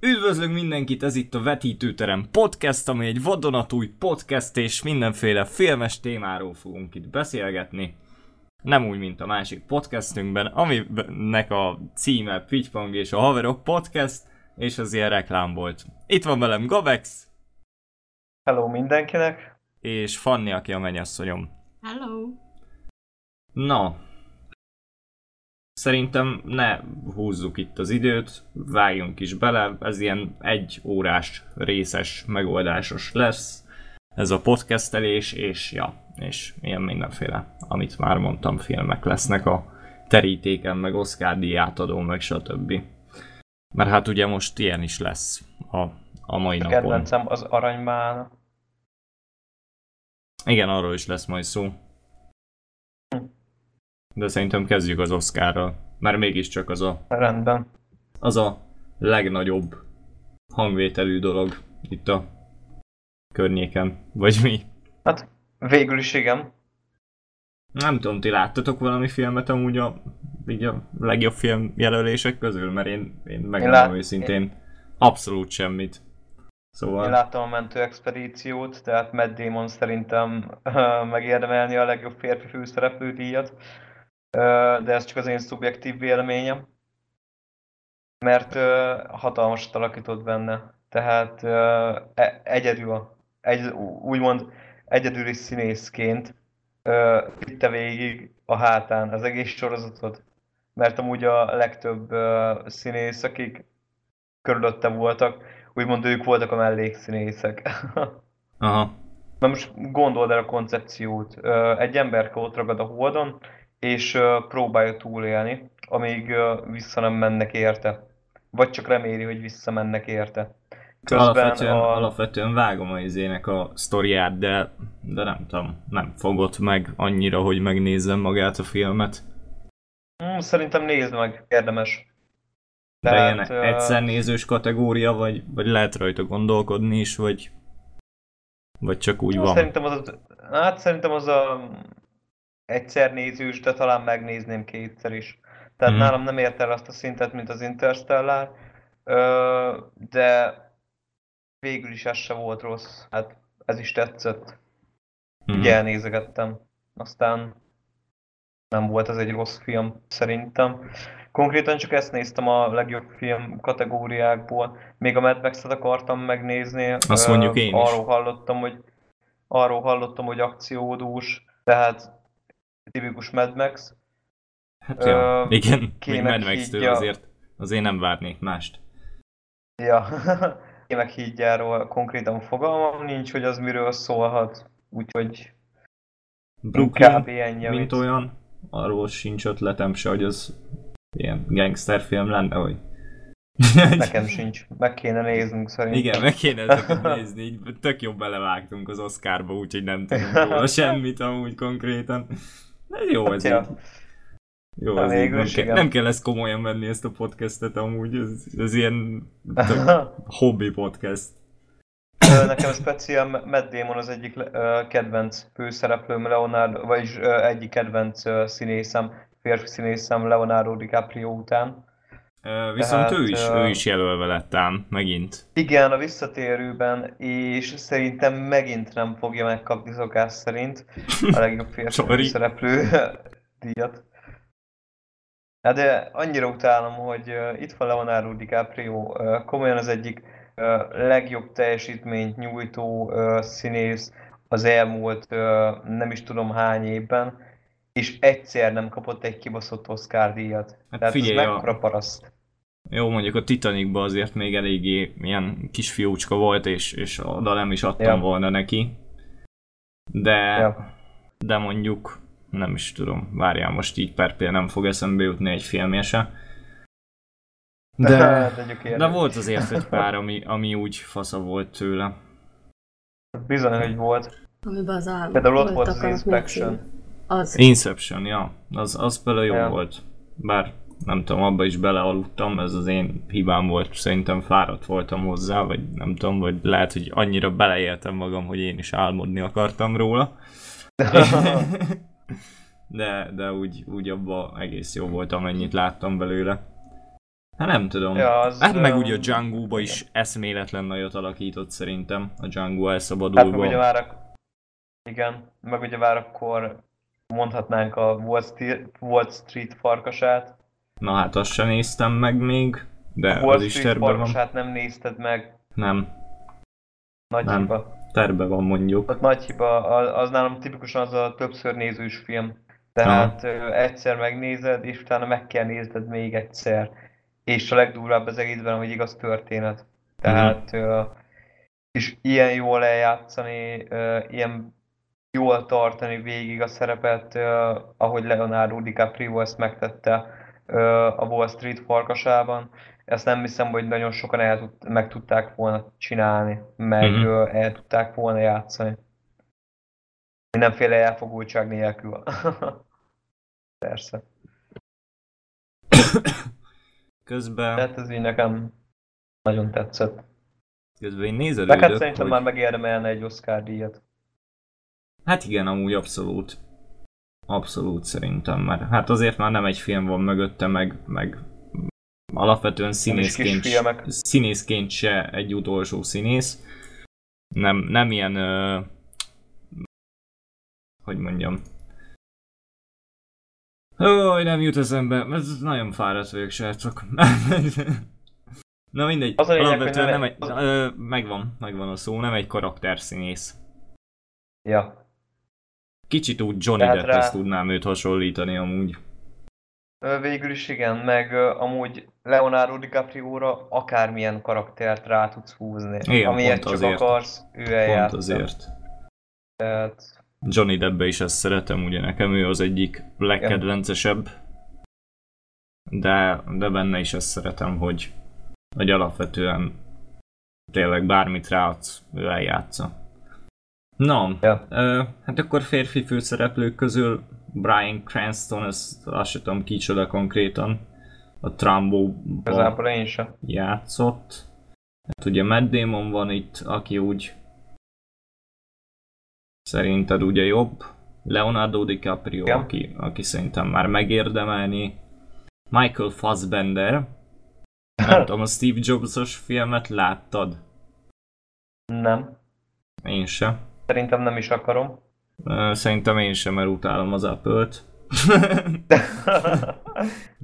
Üdvözlünk mindenkit, ez itt a Vetítőterem Podcast, ami egy vadonatúj podcast, és mindenféle filmes témáról fogunk itt beszélgetni. Nem úgy, mint a másik podcastünkben, aminek a címe Pitypong és a Haverok Podcast, és az ilyen reklám volt. Itt van velem Gabex. Hello mindenkinek. És Fanni, aki a mennyasszonyom. Hello. Na, Szerintem ne húzzuk itt az időt, vágjunk is bele, ez ilyen egy órás részes megoldásos lesz ez a podcastelés, és ja, és ilyen mindenféle, amit már mondtam, filmek lesznek a terítéken, meg Oscar díját adó, meg stb. Mert hát ugye most ilyen is lesz a, a mai a napon. Kedvencem az aranymál. Igen, arról is lesz majd szó de szerintem kezdjük az Oscarral, mert mégiscsak az a... Rendben. Az a legnagyobb hangvételű dolog itt a környéken, vagy mi? Hát végül is igen. Nem tudom, ti láttatok valami filmet amúgy a, így a legjobb film jelölések közül, mert én, én megmondom őszintén én... abszolút semmit. Szóval... Én láttam a mentő expedíciót, tehát Matt Damon szerintem megérdemelni a legjobb férfi főszereplő díjat de ez csak az én szubjektív véleményem, mert hatalmasat alakított benne. Tehát e, egyedül, egy, úgymond egyedüli színészként vitte végig a hátán az egész sorozatot, mert amúgy a legtöbb színész, akik körülötte voltak, úgymond ők voltak a mellékszínészek. Aha. Na most gondold el a koncepciót. Egy ember ott ragad a holdon, és próbálja túlélni, amíg vissza nem mennek érte. Vagy csak reméli, hogy visszamennek érte. Közben alapvetően, a... alapvetően vágom az izének a sztoriát, de, de nem tudom, nem fogott meg annyira, hogy megnézzem magát a filmet. Hmm, szerintem nézd meg, érdemes. De Tehát, ilyen uh... egyszer nézős kategória, vagy, vagy lehet rajta gondolkodni is, vagy, vagy csak úgy van? Szerintem az, hát szerintem az a egyszer nézős, de talán megnézném kétszer is. Tehát mm. nálam nem ért el azt a szintet, mint az Interstellar, de végül is ez se volt rossz. Hát ez is tetszett. Mm. Ugye elnézegettem. Aztán nem volt ez egy rossz film, szerintem. Konkrétan csak ezt néztem a legjobb film kategóriákból. Még a Mad Max-et akartam megnézni. Azt mondjuk én is. Arról hallottam, hogy arról hallottam, hogy akciódús, tehát tipikus Mad Max. Hát ja, uh, igen, még Mad Max-től hídja... azért, azért nem várnék mást. Ja, kémek hídjáról konkrétan fogalmam nincs, hogy az miről szólhat, úgyhogy Brooklyn, kb. ennyi, mint olyan, arról sincs ötletem se, hogy az ilyen gangsterfilm lenne, hogy Nekem sincs. Meg kéne néznünk szerintem. Igen, meg kéne ezeket nézni, így tök jobb belevágtunk az Oscarba, úgyhogy nem tudunk róla semmit amúgy konkrétan. De jó ez ja. Jó, ez így. Nem, kell, nem kell ezt komolyan venni ezt a podcastet amúgy, ez, ez ilyen hobby podcast. Nekem speciál Matt Damon az egyik kedvenc főszereplőm, Leonardo, vagyis egyik kedvenc színészem, férfi színészem Leonardo DiCaprio után. Viszont Tehát, ő, is, ő is jelölve lett ám, megint. Igen, a visszatérőben, és szerintem megint nem fogja megkapni szokás szerint a legjobb férfi szereplő díjat. Hát de annyira utálom, hogy itt van Leonardo DiCaprio, komolyan az egyik legjobb teljesítményt nyújtó színész az elmúlt nem is tudom hány évben, és egyszer nem kapott egy kibaszott Oscar díjat. Hát Tehát figyelj, ez mekkora a... paraszt. Jó, mondjuk a Titanicban azért még eléggé ilyen kisfiúcska volt, és, és oda nem is adtam ja. volna neki. De, ja. de mondjuk, nem is tudom, várjál, most így per nem fog eszembe jutni egy filmje se. De, de volt azért egy pár, ami, ami úgy fasza volt tőle. Bizony, hogy volt. Amiben az állam Például ott volt az Inspection. Az. Inception, ja. Az, az például jó ja. volt. Bár nem tudom, abba is belealudtam, ez az én hibám volt, szerintem fáradt voltam hozzá, vagy nem tudom, vagy lehet, hogy annyira beleéltem magam, hogy én is álmodni akartam róla. de, de úgy, úgy abba egész jó volt, amennyit láttam belőle. Hát nem tudom. Ja, az, hát meg ugye a öm, Django-ba is eszméletlen nagyot alakított szerintem. A Django Hát elszabadulva. meg ugye már ak- igen, meg ugye már akkor mondhatnánk a Wall Street, Wall Street farkasát. Na hát azt sem néztem meg még, de A Wall az is Street van. farkasát nem nézted meg, Nem, nagy Nem. hiba. terve van mondjuk. Ott nagy hiba, az, nálam tipikusan az a többször nézős film. Tehát ö, egyszer megnézed, és utána meg kell nézned még egyszer. És a legdurvább az egészben, hogy igaz történet. Tehát, ö, és ilyen jól eljátszani, ilyen jól tartani végig a szerepet, ahogy Leonardo DiCaprio ezt megtette a Wall Street farkasában. Ezt nem hiszem, hogy nagyon sokan el tud, meg tudták volna csinálni, meg ö, el tudták volna játszani. Mindenféle elfogultság nélkül. Persze. Közben, Tehát ez így nekem nagyon tetszett. közben én nézelődök, szerintem hogy... már megérdemelne egy Oscar díjat. Hát igen, amúgy abszolút. Abszolút szerintem, mert hát azért már nem egy film van mögötte, meg, meg alapvetően színészként, színészként se egy utolsó színész. Nem, nem ilyen, ö, hogy mondjam, Ó, nem jut eszembe, ez nagyon fáradt vagyok, srácok. Na mindegy, Az alapvetően hogy nem egy- ö, megvan, megvan a szó, nem egy karakterszínész. Ja. Kicsit úgy Johnny Tehát Depphez rá- tudnám őt hasonlítani amúgy. Végül is igen, meg amúgy Leonardo DiCaprio-ra akármilyen karaktert rá tudsz húzni. Igen, Amilyet pont csak azért. akarsz, ő Pont eljátsza. azért. Tehát, Johnny Deppbe is ezt szeretem, ugye nekem ő az egyik legkedvencesebb. De, de benne is ezt szeretem, hogy, hogy alapvetően tényleg bármit ráadsz, ő eljátsza. Na, Ja. ö, hát akkor férfi főszereplők közül Brian Cranston, ezt azt sem tudom kicsoda konkrétan, a Trumbo igazából én sem. játszott. Hát ugye Matt Damon van itt, aki úgy szerinted ugye jobb. Leonardo DiCaprio, Igen. aki, aki szerintem már megérdemelni. Michael Fassbender. Nem tudom, a Steve Jobs-os filmet láttad? Nem. Én sem. Szerintem nem is akarom. Szerintem én sem, mert utálom az Apple-t.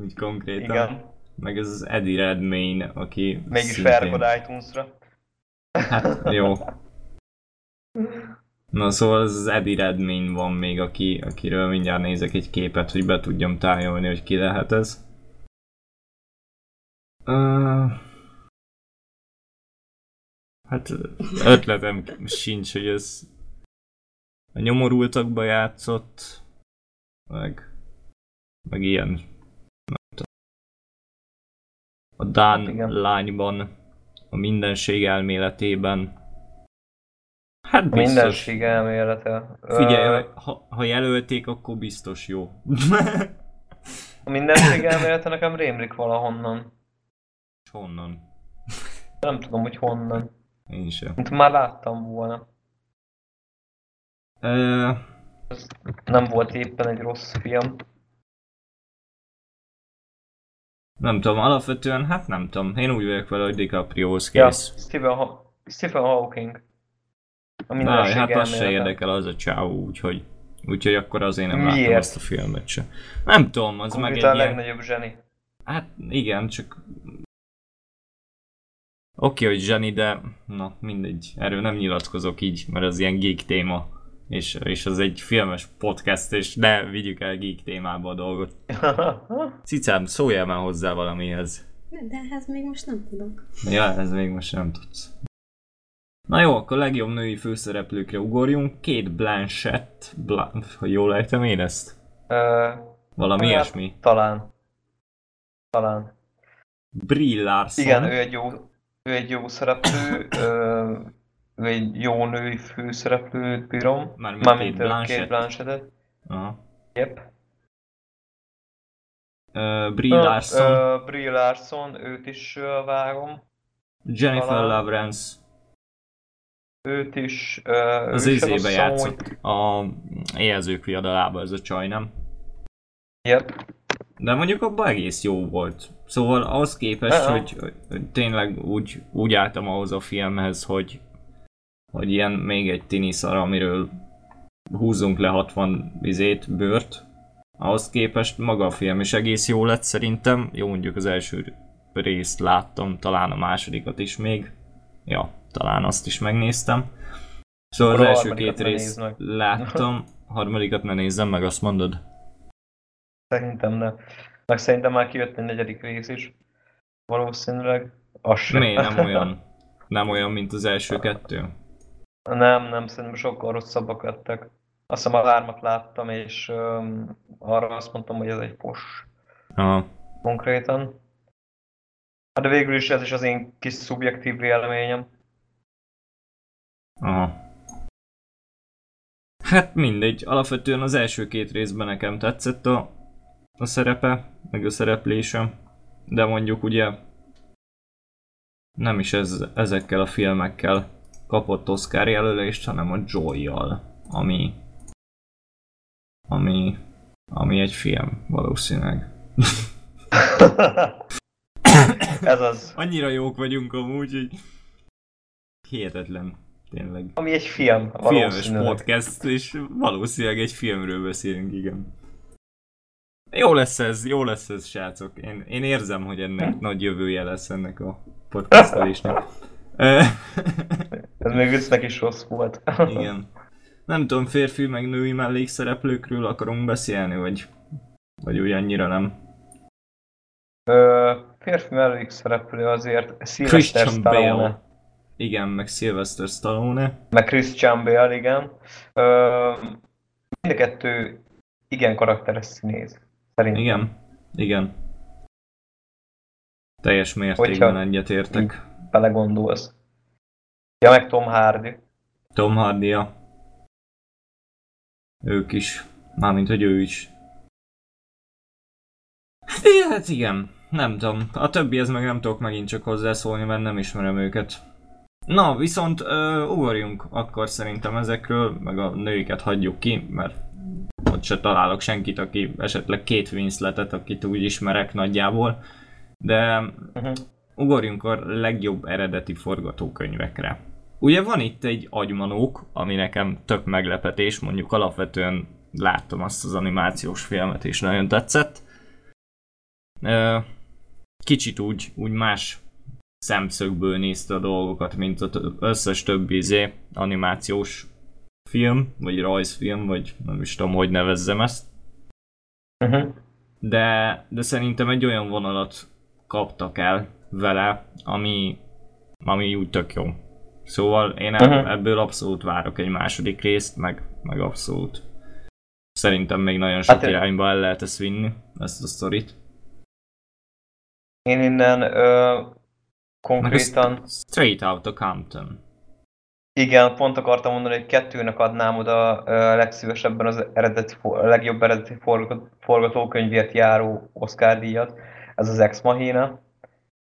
Úgy konkrétan. Igen. Meg ez az Eddie Redmayne, aki Mégis szintén- felrakod iTunes-ra. Hát, jó. Na szóval ez az Eddie Redmayne van még, aki, akiről mindjárt nézek egy képet, hogy be tudjam tájolni, hogy ki lehet ez. Uh, hát ötletem sincs, hogy ez a nyomorultakba játszott, meg, meg ilyen. A Dán Hát igen. lányban, a mindenség elméletében. Hát biztos. mindenség elmélete. Figyelj, ha, ha jelölték, akkor biztos jó. A mindenség elmélete nekem rémlik valahonnan. És honnan? Nem tudom, hogy honnan. Én sem. Mint már láttam volna. Ö, Nem volt éppen egy rossz film. nem tudom, alapvetően, hát nem tudom. Én úgy vagyok vele, hogy DiCapriohoz Ja, kész. Stephen, ha- Stephen Hawking. A Na, hát az se érdekel az a csávó, úgyhogy... Úgyhogy akkor azért nem Miért? láttam azt a filmet se. Nem tudom, az meg egy a ilyen... legnagyobb zseni. Hát igen, csak... Oké, hogy zseni, de... Na, mindegy. Erről nem nyilatkozok így, mert az ilyen geek téma. És, és az egy filmes podcast, és ne vigyük el geek témába a dolgot. Cicám, szóljál már hozzá valamihez. De ehhez még most nem tudok. Ja, ez még most nem tudsz. Na jó, akkor legjobb női főszereplőkre ugorjunk. Kate Blanchett, Bla- hogy jól ejtem én ezt? Ö, Valami Hát, ilyesmi. Talán. Talán. Brie Larson. Igen, ő egy jó, ő egy jó szereplő, ö, ő egy jó női főszereplőt bírom. Mármint Mármint Kate Blanchettet. Aha. Yep. Uh, Brie Larson, Ö, Brie Larson, őt is ö, vágom. Jennifer talán- Lawrence, Őt is. Ö, az izébe játszott. A éjjelzők viadalába ez a csaj, nem? Yep. de mondjuk abban egész jó volt. Szóval ahhoz képest, Aha. hogy, hogy tényleg úgy, úgy álltam ahhoz a filmhez, hogy, hogy ilyen még egy tini szar, amiről húzzunk le 60 vizét, bőrt, ahhoz képest maga a film is egész jó lett szerintem. Jó, mondjuk az első részt láttam, talán a másodikat is még. Ja, talán azt is megnéztem. Szóval az Akkor első két részt láttam, harmadikat ne nézzem meg, azt mondod? Szerintem ne. Meg szerintem már kijött egy negyedik rész is. Valószínűleg. Az sem. Miért nem olyan? Nem olyan, mint az első kettő? Nem, nem, szerintem sokkal rosszabbak lettek. Azt hiszem a hármat láttam, és um, arra azt mondtam, hogy ez egy pos Aha. konkrétan. Hát de végül is ez is az én kis szubjektív véleményem. Aha. Hát mindegy, alapvetően az első két részben nekem tetszett a, a szerepe, meg a szereplése, de mondjuk ugye nem is ez, ezekkel a filmekkel kapott Oscar jelölést, hanem a Joy-jal, ami ami ami egy film valószínűleg. ez az. Annyira jók vagyunk amúgy, hogy hihetetlen, tényleg. Ami egy film, filmes podcast, és valószínűleg egy filmről beszélünk, igen. Jó lesz ez, jó lesz ez, srácok. Én, én érzem, hogy ennek nagy jövője lesz ennek a podcastelésnek. Még viccnek is rossz volt. igen. Nem tudom, férfi meg női mellékszereplőkről akarunk beszélni, vagy, vagy úgy annyira nem. Ö, férfi mellékszereplő azért Sylvester Stallone. Bale. Igen, meg Sylvester Stallone. Meg Christian Bale, igen. Ö, mind a kettő igen karakteres színész. Szerintem. Igen, igen. Teljes mértékben Hogyha- egyetértek. Belegondolsz. Ja, meg Tom Hardy. Tom hardy -a. Ők is. Mármint, hogy ő is. I- hát igen, nem tudom. A többihez meg nem tudok megint csak hozzászólni, mert nem ismerem őket. Na, viszont ö, ugorjunk akkor szerintem ezekről, meg a nőiket hagyjuk ki, mert ott se találok senkit, aki esetleg két Winsletet, akit úgy ismerek nagyjából. De Uh-huh. Ugorjunk a legjobb eredeti forgatókönyvekre. Ugye van itt egy agymanók, ami nekem tök meglepetés, mondjuk alapvetően láttam azt az animációs filmet és nagyon tetszett. Kicsit úgy, úgy más szemszögből nézte a dolgokat, mint az összes többi izé, animációs film, vagy rajzfilm, vagy nem is tudom, hogy nevezzem ezt Uh-huh. de, de szerintem egy olyan vonalat kaptak el vele, ami, ami úgy tök jó. Szóval én Mhm. ebből abszolút várok egy második részt, meg, meg abszolút. Szerintem még nagyon sok Hát, hát, irányba el lehet ezt vinni, ezt a sztorit. Én innen ö, konkrétan, Straight Outta Compton. igen, pont akartam mondani, hogy kettőnek adnám oda ö, legszívesebben az eredeti, a legjobb eredeti forgat- forgatókönyvért járó Oscar díjat. Ez az Ex Machina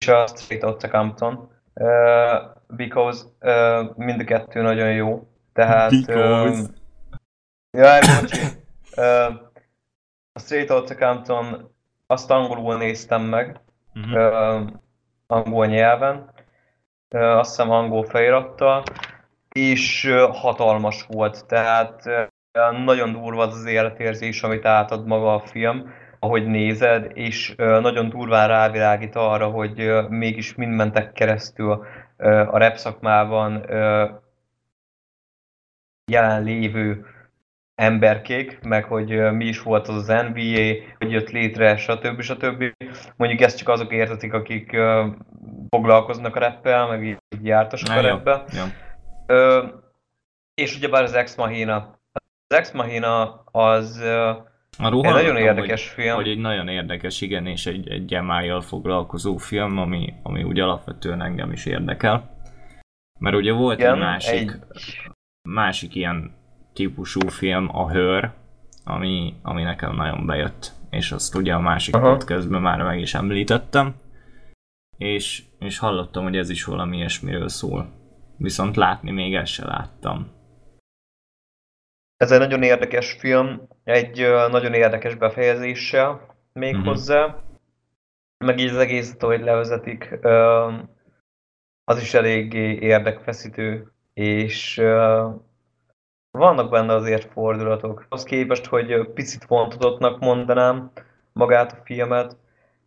a Straight Outta Compton. Uh, because uh, mind a kettő nagyon jó. Tehát... Because. Jaj, bocsi. Uh, a Straight Outta Compton azt angolul néztem meg, Uh-huh. uh, angol nyelven, uh, azt hiszem angol felirattal, és uh, hatalmas volt, tehát uh, nagyon durva az az életérzés, amit átad maga a film, ahogy nézed, és nagyon durván rávilágít arra, hogy mégis mind mentek keresztül a rap szakmában jelenlévő emberkék, meg hogy mi is volt az az NBA, hogy jött létre, stb. stb. Mondjuk ezt csak azok értetik, akik foglalkoznak a rappel, meg így jártasok a rappel. És ugyebár az Ex Machina. Az Ex Machina az Arról egy nagyon érdekes hogy, film. Hogy egy nagyon érdekes, igen, és egy, egy emájjal foglalkozó film, ami, ami úgy alapvetően engem is érdekel. Mert ugye volt Igen, egy másik, egy- másik ilyen típusú film, a Hör, ami, ami nekem nagyon bejött. És azt ugye a másik Aha. podcastben már meg is említettem. És, és hallottam, hogy ez is valami ilyesmiről szól. Viszont látni még ezt se láttam. Ez egy nagyon érdekes film, egy nagyon érdekes befejezéssel. még uh-huh. hozzá, meg így az egészet, hogy levezetik, az is eléggé érdekfeszítő, és vannak benne azért fordulatok. Az képest, hogy picit vontodottnak mondanám magát a filmet,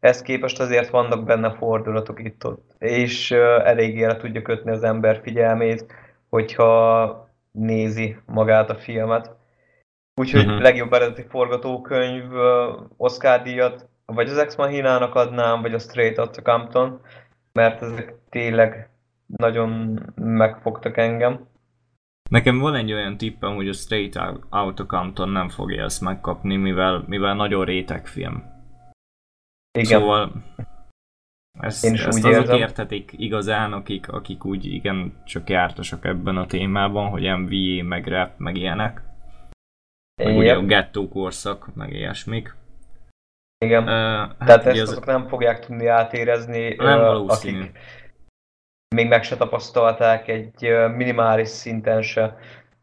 ezt képest azért vannak benne fordulatok itt-ott, és eléggé el tudja kötni az ember figyelmét, hogyha nézi magát a filmet. Úgyhogy uh-huh. legjobb eredeti forgatókönyv Oscar díjat vagy az Ex Machina-nak adnám, vagy a Straight Outta Compton, mert ezek tényleg nagyon megfogtak engem. Nekem van egy olyan tippem, hogy a Straight Outta Compton nem fogja ezt megkapni, mivel, mivel nagyon réteg film. Igen. Szóval ezt, Én is ezt úgy azok érzem. érthetik igazán, akik, akik úgy igen csak jártasak ebben a témában, hogy MVA, meg rap, meg ilyenek. Meg ugye a gettó korszak, meg ilyesmik. Igen. Uh, hát Tehát ezt az... azok nem fogják tudni átérezni, nem uh, akik még meg se tapasztalták egy minimális szinten se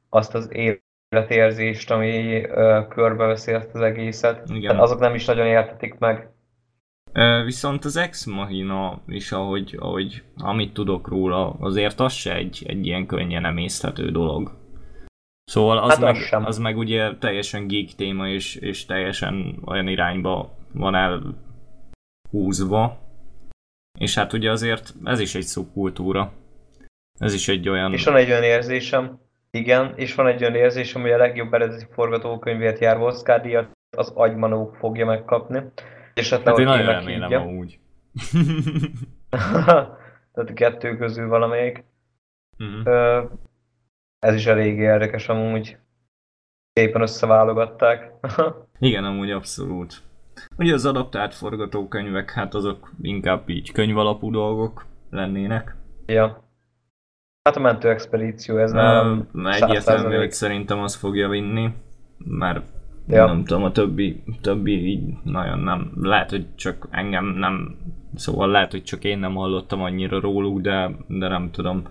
azt az életérzést, ami uh, körbeveszi ezt az egészet. Igen. Tehát azok nem is nagyon értetik meg. Viszont az Ex Machina is, ahogy, ahogy amit tudok róla, azért az se egy, egy ilyen könnyen emészthető dolog. Szóval az, hát meg, az, az meg ugye teljesen geek téma, és, és teljesen olyan irányba van el húzva. És hát ugye azért ez is egy szubkultúra. Ez is egy olyan... És van egy olyan érzésem, igen, és van egy olyan érzésem, hogy a legjobb eredeti forgatókönyvért jár Oscar díjat, az agymanók fogja megkapni. És hát, hát én nagyon remélem amúgy. Tehát a kettő közül valamelyik. Uh-huh. Ez is elég érdekes amúgy. Szépen összeválogatták. Igen, amúgy abszolút. Ugye az adaptált forgatókönyvek, hát azok inkább így könyvalapú dolgok lennének. Ja. Hát a mentő expedíció, ez nálam Egyértelmű, hogy szerintem az fogja vinni, mert ja. nem tudom, a többi, többi így nagyon nem, lehet, hogy csak engem nem, szóval lehet, hogy csak én nem hallottam annyira róluk, de, de nem tudom.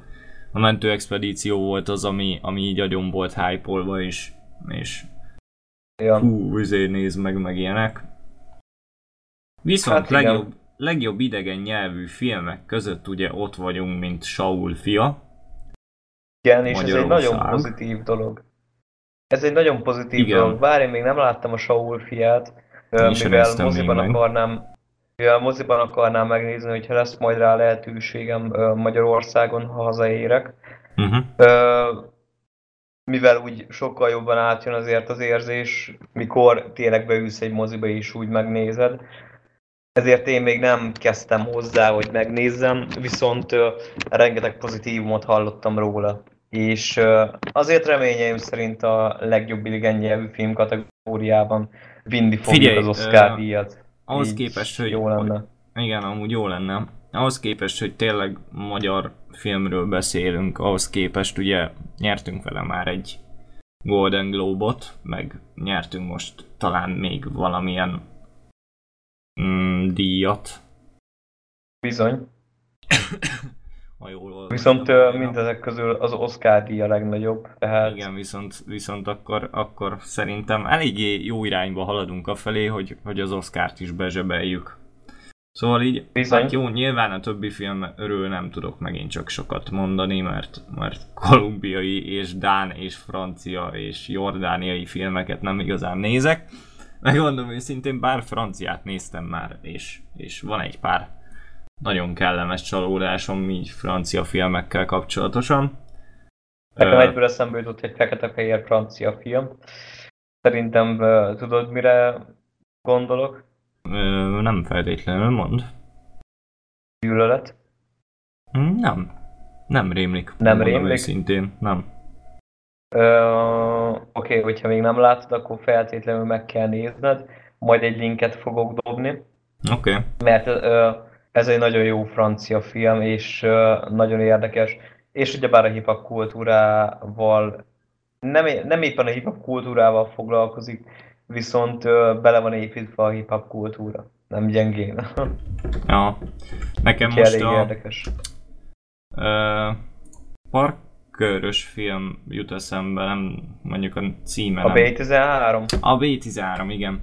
A mentő expedíció volt az, ami, ami így agyon volt hype és, és ja. hú, üzé néz meg, meg ilyenek. Viszont hát legjobb, legjobb idegen nyelvű filmek között ugye ott vagyunk, mint Saul fia. Igen, és ez egy nagyon pozitív dolog. Ez egy nagyon pozitív Igen. dolog, bár én még nem láttam a Saul fiát, mivel moziban akarnám, mivel moziban akarnám megnézni, hogyha lesz majd rá lehetőségem Magyarországon, ha hazaérek. Uh-huh. mivel úgy sokkal jobban átjön azért az érzés, mikor tényleg beülsz egy moziba és úgy megnézed ezért én még nem kezdtem hozzá, hogy megnézzem, viszont rengeteg pozitívumot hallottam róla. És azért reményeim szerint a legjobb idegen nyelvű film kategóriában vinni fogjuk Figyelj, az Oscar uh, díjat. Ahhoz Így képest, hogy jó lenne. Hogy, igen, amúgy jó lenne. Ahhoz képest, hogy tényleg magyar filmről beszélünk, ahhoz képest ugye nyertünk vele már egy Golden Globe-ot, meg nyertünk most talán még valamilyen mm, díjat. Bizony. ha jól Viszont uh, mindezek közül az Oscar díja legnagyobb, tehát... Igen, viszont, viszont akkor, akkor szerintem eléggé jó irányba haladunk a felé, hogy, hogy az Oscárt is bezsebeljük. Szóval így, Bizony. hát jó, nyilván a többi filmről nem tudok megint csak sokat mondani, mert, mert kolumbiai és dán és francia és jordániai filmeket nem igazán nézek. Megmondom őszintén, bár franciát néztem már, és, és van egy pár nagyon kellemes csalódásom így francia filmekkel kapcsolatosan. Nekem uh, egyből eszembe jutott egy fekete-fehér francia film. Szerintem uh, tudod, mire gondolok? Uh, nem feltétlenül mond. Gyűlölet? Nem. Nem rémlik. Nem rémlik? Szintén, nem. Uh, Oké, okay, hogyha még nem látod, akkor feltétlenül meg kell nézned, majd egy linket fogok dobni. Oké. Okay. Mert uh, ez egy nagyon jó francia film, és nagyon érdekes. És ugyebár a hip-hop kultúrával, nem, nem éppen a hip-hop kultúrával foglalkozik, viszont bele van építve a hip-hop kultúra. Nem gyengén. ja. Nekem most elég a... érdekes. Uh, Park körös film jut eszembe, nem mondjuk a címe. A B13? A B13, igen.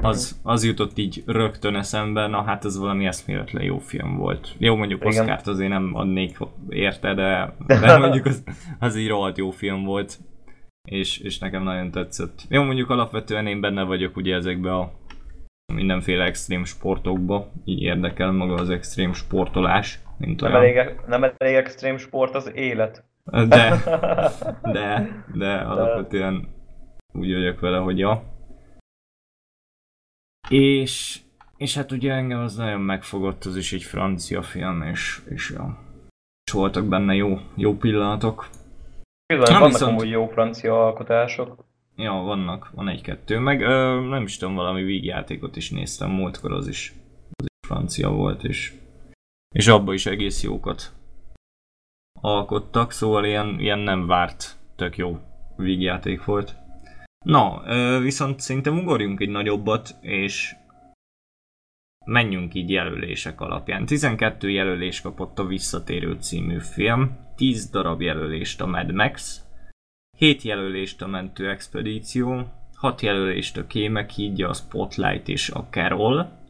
Az, az jutott így rögtön eszembe, na hát ez valami eszméletlen jó film volt. Jó, mondjuk Igen. Oscárt azért nem adnék érte, de, de mondjuk az, az így rohadt jó film volt. És, és nekem nagyon tetszett. Jó, mondjuk alapvetően én benne vagyok ugye ezekbe a mindenféle extrém sportokba, így érdekel maga az extrém sportolás, mint Nem olyan. elég, nem elég extrém sport az élet. De, de, de alapvetően úgy vagyok vele, hogy ja. És, és hát ugye engem az nagyon megfogott, az is egy francia film, és, és ja. És voltak benne jó, jó pillanatok. Bizony, Na, vannak viszont- amúgy jó francia alkotások. Ja, vannak, van egy-kettő. Meg ö, nem is tudom, valami vígjátékot is néztem múltkor, az is, az is francia volt, és, és abba is egész jókat alkottak, szóval ilyen, ilyen nem várt, tök jó vígjáték volt. Na, viszont szerintem ugorjunk egy nagyobbat, és menjünk így jelölések alapján. 12 jelölés kapott a Visszatérő című film, 10 darab jelölést a Mad Max, 7 jelölést a Mentő Expedíció, 6 jelölést a Kémek hídja, a Spotlight és a Carol,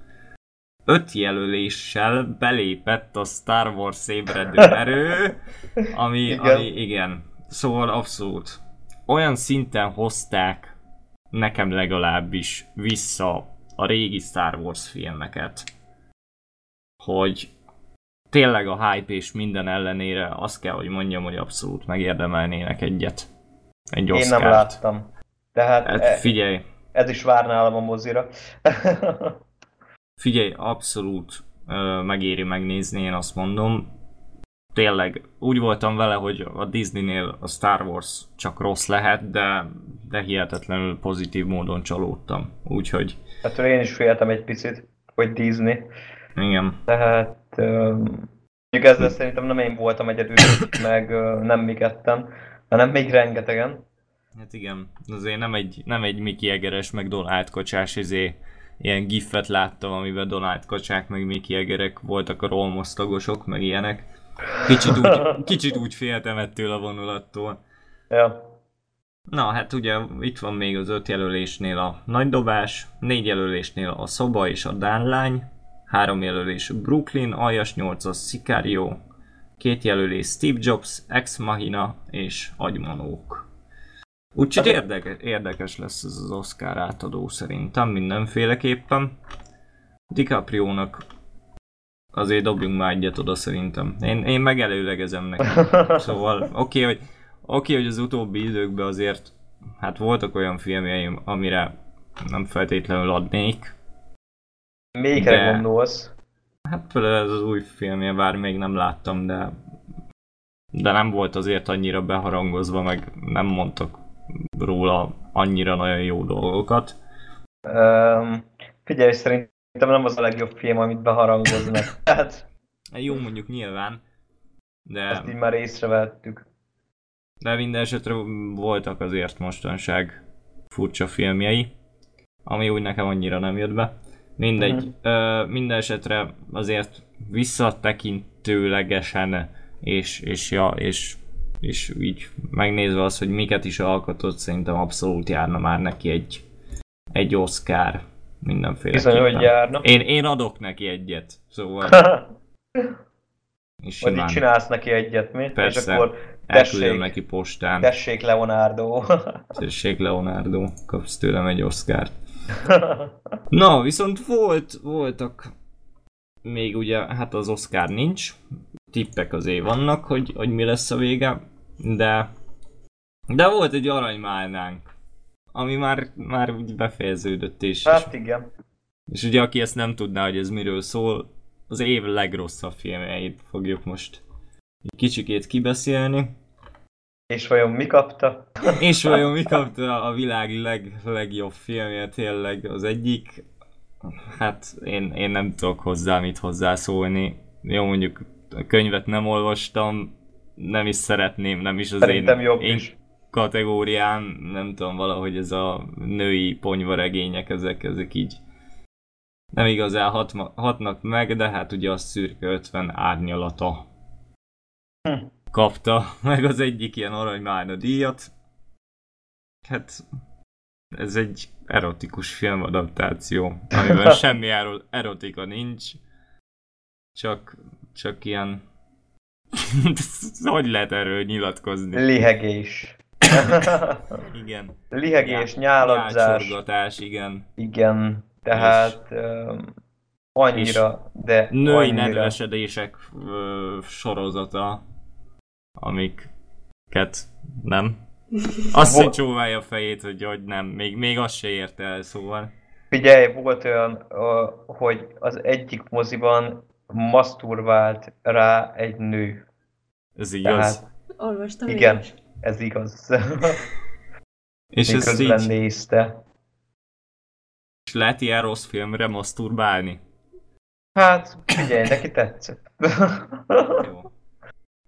5 jelöléssel belépett a Star Wars ébredő erő, ami igen. ami igen. Szóval abszolút olyan szinten hozták nekem legalábbis vissza a régi Star Wars filmeket, hogy tényleg a hype és minden ellenére azt kell, hogy mondjam, hogy abszolút megérdemelnének egyet. Egy Én nem láttam. Tehát Hát e- figyelj, ez is vár nálam a mozira. figyelj, abszolút ö, megéri megnézni, én azt mondom. Tényleg, úgy voltam vele, hogy a Disneynél a Star Wars csak rossz lehet, de, de hihetetlenül pozitív módon csalódtam. Úgyhogy, Ettől én is féltem egy picit, hogy Disney. igen. Tehát öm, mondjuk ezzel szerintem nem én voltam egyedül, meg ö, nem mi ketten, hanem még rengetegen. Hát igen, azért nem egy, nem egy Mickey Egeres, meg Donald Kocsás, izé, ilyen gifet láttam, amiben Donald Kocsák, meg Mickey Egerek voltak a rolmosztagosok, meg ilyenek. Kicsit úgy, kicsit úgy féltem ettől a vonulattól. Ja. Na, hát ugye itt van még az öt jelölésnél a nagy dobás, négy jelölésnél a szoba és a dánlány, három jelölés Brooklyn, aljas 8 Sicario, két jelölés Steve Jobs, Ex Machina és Agymanók. Úgyhogy érdekes, érdekes lesz ez az Oscar átadó szerintem mindenféleképpen. DiCaprio-nak azért dobjunk már egyet oda szerintem. Én, én megelőlegezem neki. Szóval oké, okay, hogy, oké, hogy az utóbbi időkben azért hát voltak olyan filmjeim, amire nem feltétlenül adnék. Melyikre De- gondolsz? Hát például ez az új filmje, bár még nem láttam, de de nem volt azért annyira beharangozva, meg nem mondtak róla annyira nagyon jó dolgokat. Um, figyelj, szerintem nem az a legjobb film, amit beharangoznak. Tehát Jó mondjuk nyilván, de, ezt így már észrevettük. de minden esetre voltak azért mostanság furcsa filmjei, ami úgy nekem annyira nem jött be. Mindegy, Mhm. ö, minden esetre azért visszatekintőlegesen és, és, ja, és, és így megnézve azt, hogy miket is alkotott, szerintem abszolút járna már neki egy, egy Oscar mindenféle. Bizony, hogy járna. Én, én adok neki egyet, szóval és Vagy így csinálsz neki egyet, mi? És Persze. akkor elküldöm tessék, neki postán. tessék Leonardo. Tessék Leonardo, kapsz tőlem egy Oscárt. Na, viszont volt, voltak még ugye, hát az Oscar nincs, tippek azért vannak, hogy, hogy mi lesz a vége, de de volt egy aranymálnánk, ami már, már úgy befejeződött, és, és, hát igen. és ugye aki ezt nem tudná, hogy ez miről szól, az év legrosszabb filmjeit fogjuk most egy kicsikét kibeszélni. És vajon mi kapta? És vajon mi kapta a világ leg, legjobb filmje tényleg az egyik? Hát én, én nem tudok hozzá mit hozzászólni. Jó, mondjuk a könyvet nem olvastam, nem is szeretném, nem is az Szerintem én, jobb én is. Kategóriám, nem tudom, valahogy ez a női ponyvaregények, ezek, ezek így nem igazán hatma, hatnak meg, de hát ugye a szürke 50 árnyalata Hm. kapta meg az egyik ilyen aranymálna díjat. Hát ez egy erotikus filmadaptáció, amiben semmi erotika nincs, csak, csak ilyen... hogy lehet erről nyilatkozni? Lihegés. Igen. Lihegés, nyáladzás. igen. Igen, tehát uh, annyira, de Női annyira. nedvesedések uh, sorozata, amiket nem. Azt hogy csóválja a fejét, hogy, hogy nem, még, még azt se érte el, szóval. Figyelj, volt olyan, hogy az egyik moziban maszturvált rá egy nő. Ez igaz. Tehát, Olvastam igen, is. Ez igaz. És Miközben így nézte. és lehet ilyen rossz filmre maszturbálni. Hát, figyelj, neki tetszett. Jó.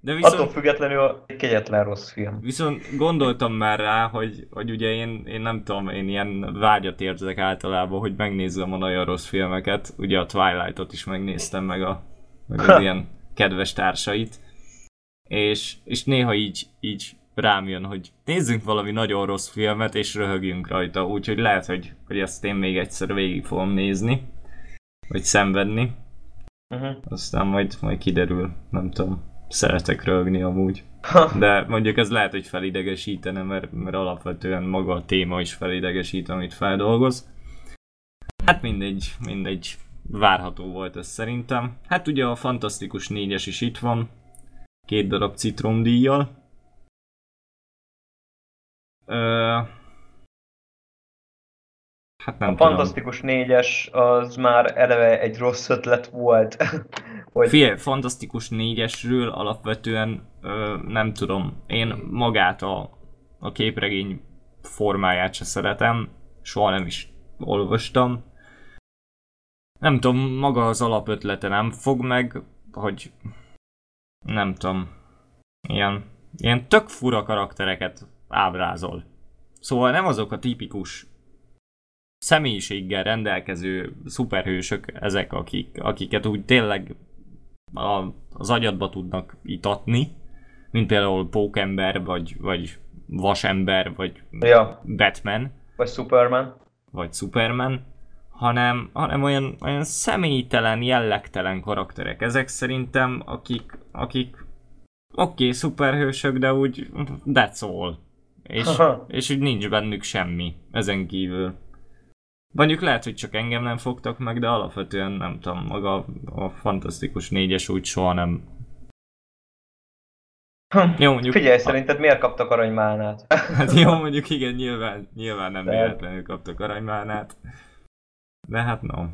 De Attól viszont, függetlenül egy kegyetlen rossz film. viszont gondoltam már rá, hogy, hogy ugye én, én nem tudom, én ilyen vágyat érzek általában, hogy megnézzem a nagyon rossz filmeket. Ugye a Twilight-ot is megnéztem, meg, a, meg az ilyen kedves társait. És, és néha így, így rám jön, hogy nézzünk valami nagyon rossz filmet, és röhögjünk rajta. Úgyhogy lehet, hogy, hogy ezt én még egyszer végig fogom nézni. Vagy szenvedni. Uh-huh. Aztán majd, majd kiderül, nem tudom. Szeretek rögni amúgy. De mondjuk ez lehet, hogy felidegesítene, mert, mert alapvetően maga a téma is felidegesít, amit feldolgoz. Hát mindegy, mindegy. Várható volt ez szerintem. Hát ugye a Fantasztikus 4-es is itt van. Két darab citromdíjjal. Ö... Hát nem A tudom. Fantasztikus négyes az már eleve egy rossz ötlet volt. hogy Figyelj, Fantasztikus 4-esről alapvetően ö, nem tudom, én magát a, a képregény formáját se szeretem, soha nem is olvastam. Nem tudom, maga az alapötlete nem fog meg, hogy nem tudom, ilyen, ilyen tök fura karaktereket ábrázol. Szóval nem azok a tipikus személyiséggel rendelkező szuperhősök ezek, akik, akiket úgy tényleg a, az agyadba tudnak itatni, mint például Pókember, vagy, vagy Vasember, vagy Ja, Batman, vagy Superman. vagy Superman, hanem, hanem olyan, olyan személytelen, jellegtelen karakterek. Ezek szerintem, akik, akik oké, okay, szuperhősök, de úgy that's all. És, és úgy nincs bennük semmi ezen kívül. Mondjuk lehet, hogy csak engem nem fogtak meg, de alapvetően nem tudom, maga a Fantasztikus négyes úgy soha nem. Jó, mondjuk... Figyelj, szerinted miért kaptak aranymálnát? Hát jó, mondjuk igen, nyilván, nyilván nem De- véletlenül kaptak aranymálnát. De hát no.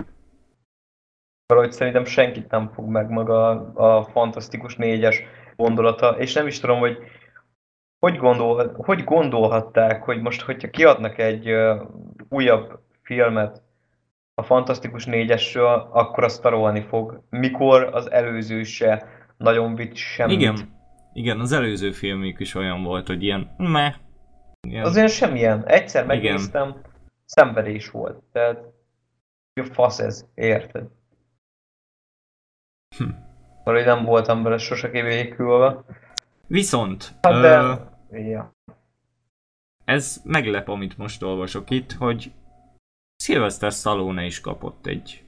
Valahogy szerintem senkit nem fog meg maga a fantasztikus négyes gondolata, és nem is tudom, hogy hogy, gondol, hogy gondolhatták, hogy most, hogyha kiadnak egy ö, újabb filmet a Fantasztikus négyesről, akkor azt tarolni fog, mikor az előző se nagyon vitt semmit. Igen, igen, az előző filmük is olyan volt, hogy ilyen meh. Ilyen, Azért semmilyen. Egyszer Igen. megnéztem, szenvedés volt. Tehát, a fasz ez, érted? Hm. Valahogy nem voltam vele sose kivégkülve. Viszont, Hát ö, de... Ja. ez meglep, amit most olvasok itt, hogy Sylvester Stallone is kapott egy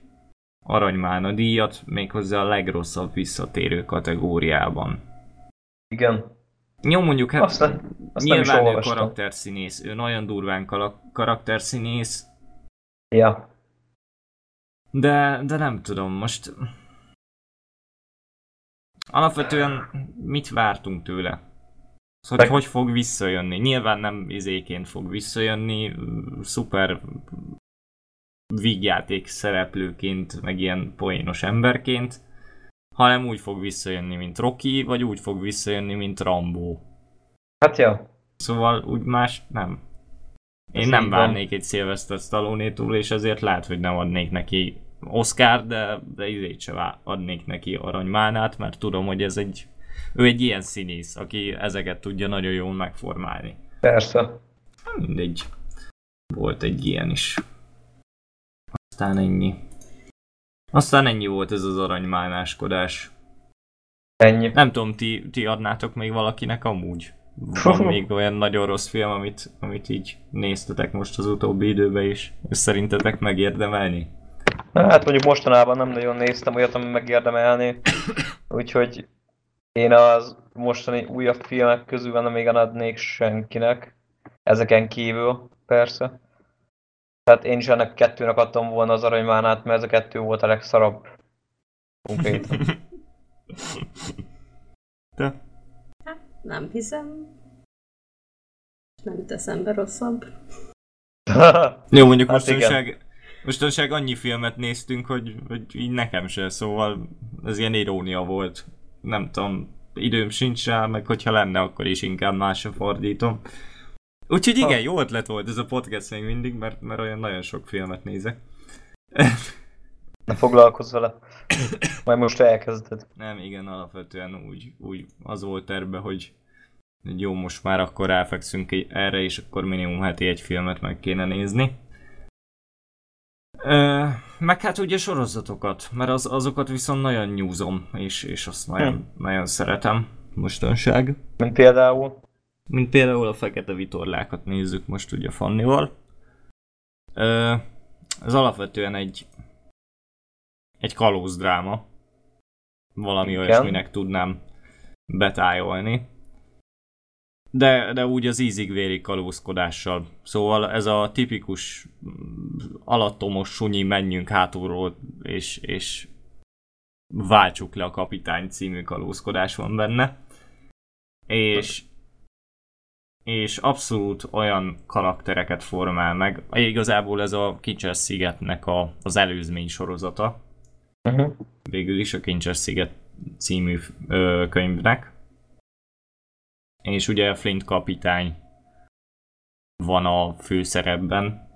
aranymálna díjat, méghozzá a legrosszabb visszatérő kategóriában. Igen. Jó, mondjuk hát Azt, nem- azt nem is nyilván ő karakterszínész, ő nagyon durván karakterszínész, Ja. de, de nem tudom, most alapvetően mit vártunk tőle? Szóval, hogy hogy fog visszajönni? Nyilván nem izéként fog visszajönni, szuper vígjáték szereplőként, meg ilyen poénos emberként, hanem úgy fog visszajönni, mint Rocky, vagy úgy fog visszajönni, mint Rambo. Hát ja. Szóval úgy más nem. Én Ez nem van. várnék egy Sylvester Stallone-tól, és ezért lehet, hogy nem adnék neki Oscar, de, de izét se adnék neki aranymálnát, mert tudom, hogy ez egy, ő egy ilyen színész, aki ezeket tudja nagyon jól megformálni. Persze. Mindegy. Volt egy ilyen is. Aztán ennyi. Aztán ennyi volt ez az aranymálnáskodás. Ennyi. Nem tudom, ti, ti adnátok még valakinek amúgy van még olyan nagyon rossz film, amit, amit így néztetek most az utóbbi időben is, és szerintetek megérdemelni? Hát mondjuk mostanában nem nagyon néztem olyat, ami megérdemelni, úgyhogy én az mostani újabb filmek közül nem még adnék senkinek, ezeken kívül persze. Tehát én is ennek kettőnek adtam volna az aranymánát, mert ez a kettő volt a legszarabb. Konkrétan. Te? Hát, nem hiszem. Nem jut eszembe rosszabb. Jó, mondjuk Hát mostanság, mostanság annyi filmet néztünk, hogy, hogy így nekem se, szóval ez ilyen irónia volt. Nem tudom, időm sincs rá, meg hogyha lenne, akkor is inkább másra fordítom. Úgyhogy igen, jó ötlet volt ez a podcast még mindig, mert, mert olyan nagyon sok filmet nézek. Ne foglalkozz vele. Majd most elkezded. Nem, igen, alapvetően úgy, úgy az volt terve, hogy hogy jó, most már akkor ráfekszünk erre, és akkor minimum heti egy filmet meg kéne nézni. Ö, meg hát ugye sorozatokat, mert az, azokat viszont nagyon nyúzom, és, és azt nagyon, nagyon szeretem mostanság. Mint például. Mint például a Fekete Vitorlákat nézzük most ugye Fannival. Ö, ez alapvetően egy egy kalózdráma. Valami Igen. olyasminek tudnám betájolni. De, de úgy az ízig-vérig kalózkodással. Szóval ez a tipikus mm, alattomos sunyi menjünk hátulról és, és váltsuk le a kapitány című kalózkodás van benne. És és abszolút olyan karaktereket formál meg. Igazából ez a Kincses szigetnek a, az előzmény sorozata. Uh-huh. Végül is a Kincses sziget című ö, könyvnek. És ugye Flint kapitány van a főszerepben.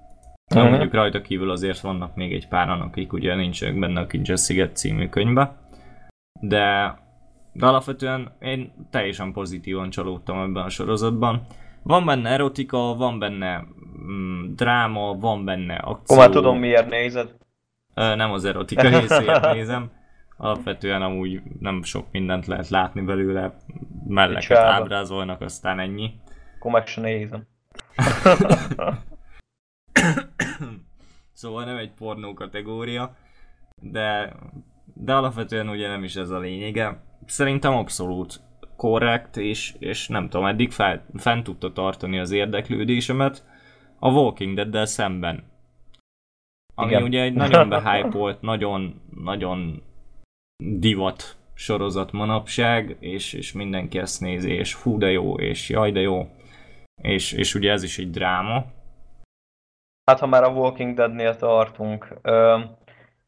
Na, Mhm. mondjuk rajta kívül azért vannak még egy páran, akik ugye nincsenek benne a Kincses sziget című könyvbe. De de alapvetően én teljesen pozitívan csalódtam ebben a sorozatban. Van benne erotika, van benne mm, dráma, van benne akció. Akkor már tudom miért nézed. Ö, nem az erotika részét nézem. Alapvetően amúgy nem sok mindent lehet látni belőle. Melleket ábrázolnak, aztán ennyi. Akkor meg se nézem. Szóval nem egy pornó kategória, de, de alapvetően ugye nem is ez a lényege. Szerintem abszolút korrekt, és, és nem tudom, eddig fel, fent tudta tartani az érdeklődésemet a Walking Dead-del szemben. Ami Igen. ugye egy nagyon behypolt, nagyon, nagyon divat sorozat manapság, és, és mindenki ezt nézi, és fú de jó, és jaj de jó. És, és ugye ez is egy dráma, Hát ha már a Walking Deadnél tartunk, ö,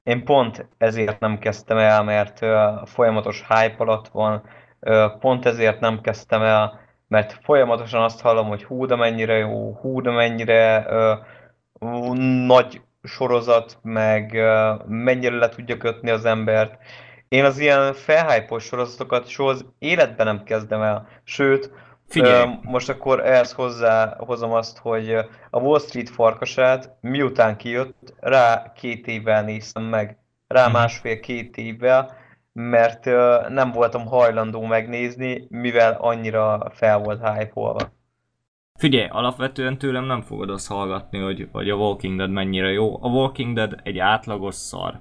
én pont ezért nem kezdtem el, mert ö, folyamatos hype alatt van, ö, pont ezért nem kezdtem el, mert folyamatosan azt hallom, hogy hú de mennyire jó, hú de mennyire ö, nagy sorozat, meg ö, mennyire le tudja kötni az embert. Én az ilyen felhype sorozatokat soha az életben nem kezdem el, sőt, Figyelj. Most akkor ehhez hozzáhozom azt, hogy a Wall Street farkasát miután kijött, rá két évvel néztem meg. Rá Mhm. másfél-két évvel, mert nem voltam hajlandó megnézni, mivel annyira fel volt hype-olva. Figyelj, alapvetően tőlem nem fogod azt hallgatni, hogy, hogy a Walking Dead mennyire jó. A Walking Dead egy átlagos szar.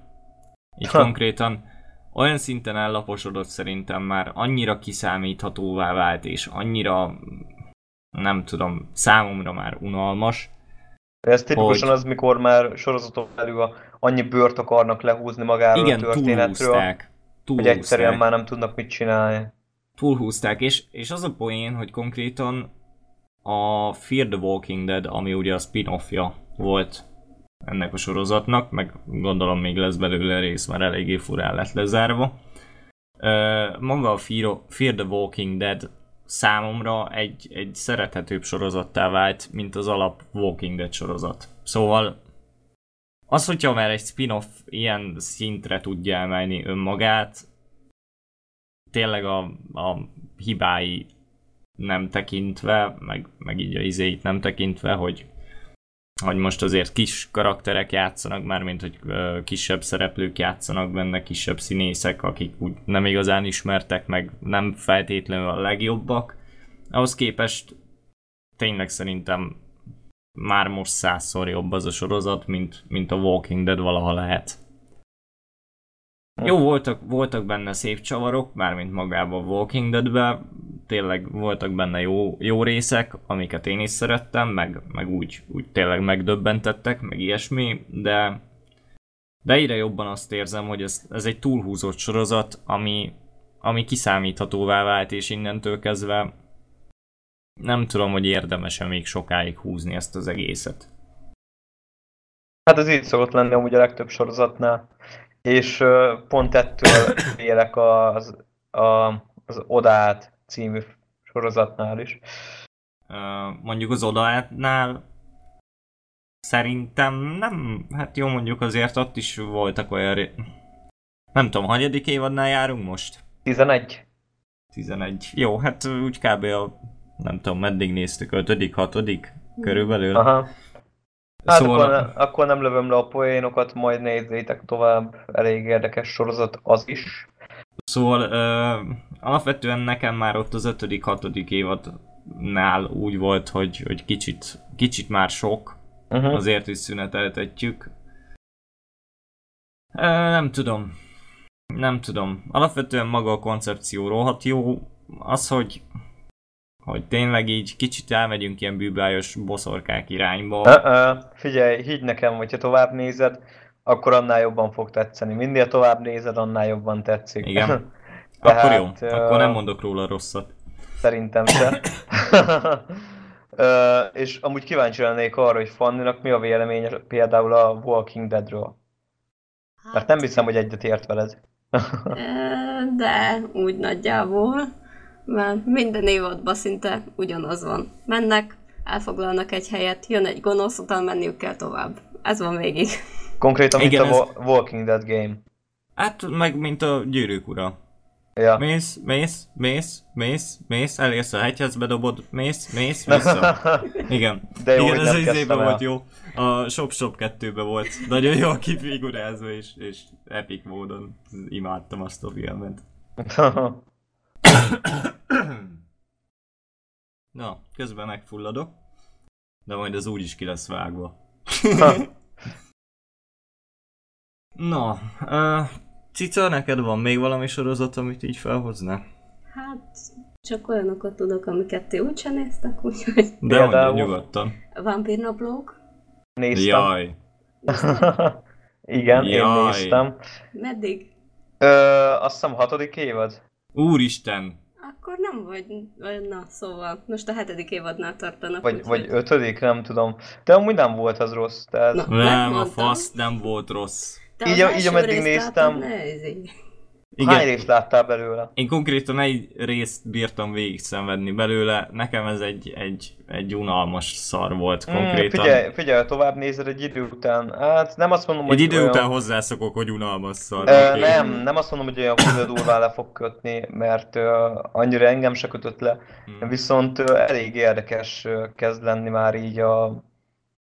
Így Ha. konkrétan olyan szinten ellaposodott szerintem már annyira kiszámíthatóvá vált, és annyira nem tudom, számomra már unalmas. Ez tipikusan Hogy- az, mikor már sorozatok belül a- annyi bőrt akarnak lehúzni magáról Igen, a történetről, túlhúzták. hogy egyszerűen Túlhúzták. már nem tudnak mit csinálni. túlhúzták, és, és az a poén, hogy konkrétan a Fear the Walking Dead, ami ugye a spin-offja volt ennek a sorozatnak, meg gondolom még lesz belőle rész, már eléggé furán lett lezárva. Maga a Fear, Fear the Walking Dead számomra egy, egy szerethetőbb sorozattá vált, mint az alap Walking Dead sorozat. Szóval az, hogyha már egy spin-off ilyen szintre tudja emelni önmagát, tényleg a, a hibái nem tekintve, meg, meg így a izéit nem tekintve, hogy, hogy most azért kis karakterek játszanak, már mint hogy kisebb szereplők játszanak benne, kisebb színészek, akik úgy nem igazán ismertek, meg nem feltétlenül a legjobbak, ahhoz képest tényleg szerintem már most százszor jobb az a sorozat, mint, mint a Walking Dead valaha lehet. Jó, voltak, voltak benne szép csavarok, mármint magában a Walking dead tényleg voltak benne jó, jó részek, amiket én is szerettem, meg, meg úgy, úgy tényleg megdöbbentettek, meg ilyesmi, de de egyre jobban azt érzem, hogy ez, ez egy túlhúzott sorozat, ami, ami kiszámíthatóvá vált, és innentől kezdve nem tudom, hogy érdemes-e még sokáig húzni ezt az egészet. Hát ez így szokott lenni amúgy a legtöbb sorozatnál, és pont ettől élek az, a, az Odát című sorozatnál is. Mondjuk az Odátnál szerintem nem, hát jó mondjuk azért ott is voltak olyan, nem tudom, hanyadik évadnál járunk most? 11. 11. Jó, hát úgy kb. a nem tudom, meddig néztük, ötödik, hatodik körülbelül. Aha. Hát szóval... akkor, ne, akkor nem lövöm le a poénokat, majd nézzétek tovább, elég érdekes sorozat az is. Szóval uh, alapvetően nekem már ott az ötödik, hatodik évadnál úgy volt, hogy, hogy kicsit, kicsit már sok, uh-huh. azért is szüneteltetjük. Uh, nem tudom. Nem tudom. Alapvetően maga a koncepció rohadt jó. Az, hogy hogy tényleg így kicsit elmegyünk ilyen bűbájos boszorkák irányba. Uh-uh. Figyelj, higgy nekem, hogyha tovább nézed, akkor annál jobban fog tetszeni. Minél tovább nézed, annál jobban tetszik. Igen. Tehát, akkor jó, akkor nem mondok róla rosszat. Szerintem se. és amúgy kíváncsi lennék arra, hogy Fanninak mi a véleménye például a Walking Deadről. Hát... Mert nem hiszem, hogy egyet ért veled. De, úgy nagyjából mert minden évadban szinte ugyanaz van. Mennek, elfoglalnak egy helyet, jön egy gonosz, utána menniük kell tovább. Ez van végig. Konkrétan, Igen, mint a ez... Walking Dead game. Hát, meg mint a gyűrűk ura. Ja. Mész, mész, mész, mész, mész, elérsz a hegyhez, bedobod, mész, mész, vissza. Igen. De jó, Igen, ez az izében volt jó. A Shop Shop 2-ben volt. Nagyon jó kifigurázva és, és epic módon imádtam azt a filmet. Na, közben megfulladok. De majd az úgy is ki lesz vágva. Na, uh, Cica, neked van még valami sorozat, amit így felhozna? Hát, csak olyanokat tudok, amiket ti úgyse néztek, úgyhogy... De mondja, nyugodtan. Vampírnaplók. Néztem. Jaj. Igen, Jaj. én néztem. Meddig? Ö, azt hiszem hatodik évad. Úristen, nem vagy, na szóval, most a hetedik évadnál tartanak. Vagy, vagy hogy... ötödik, nem tudom. De amúgy nem volt az rossz, tehát... Na, nem, a fasz nem volt rossz. De így, így ameddig néztem... Igen. Hány részt láttál belőle? Én konkrétan egy részt bírtam végig szenvedni belőle, nekem ez egy, egy, egy unalmas szar volt mm, konkrétan. Mm, figyelj, figyelj, tovább nézed egy idő után, hát nem azt mondom, egy hogy idő olyan... után hozzászokok, hogy unalmas szar. Ö, okay. Nem, nem azt mondom, hogy olyan durvá le fog kötni, mert uh, annyira engem se kötött le, mm. viszont uh, elég érdekes uh, kezd lenni már így a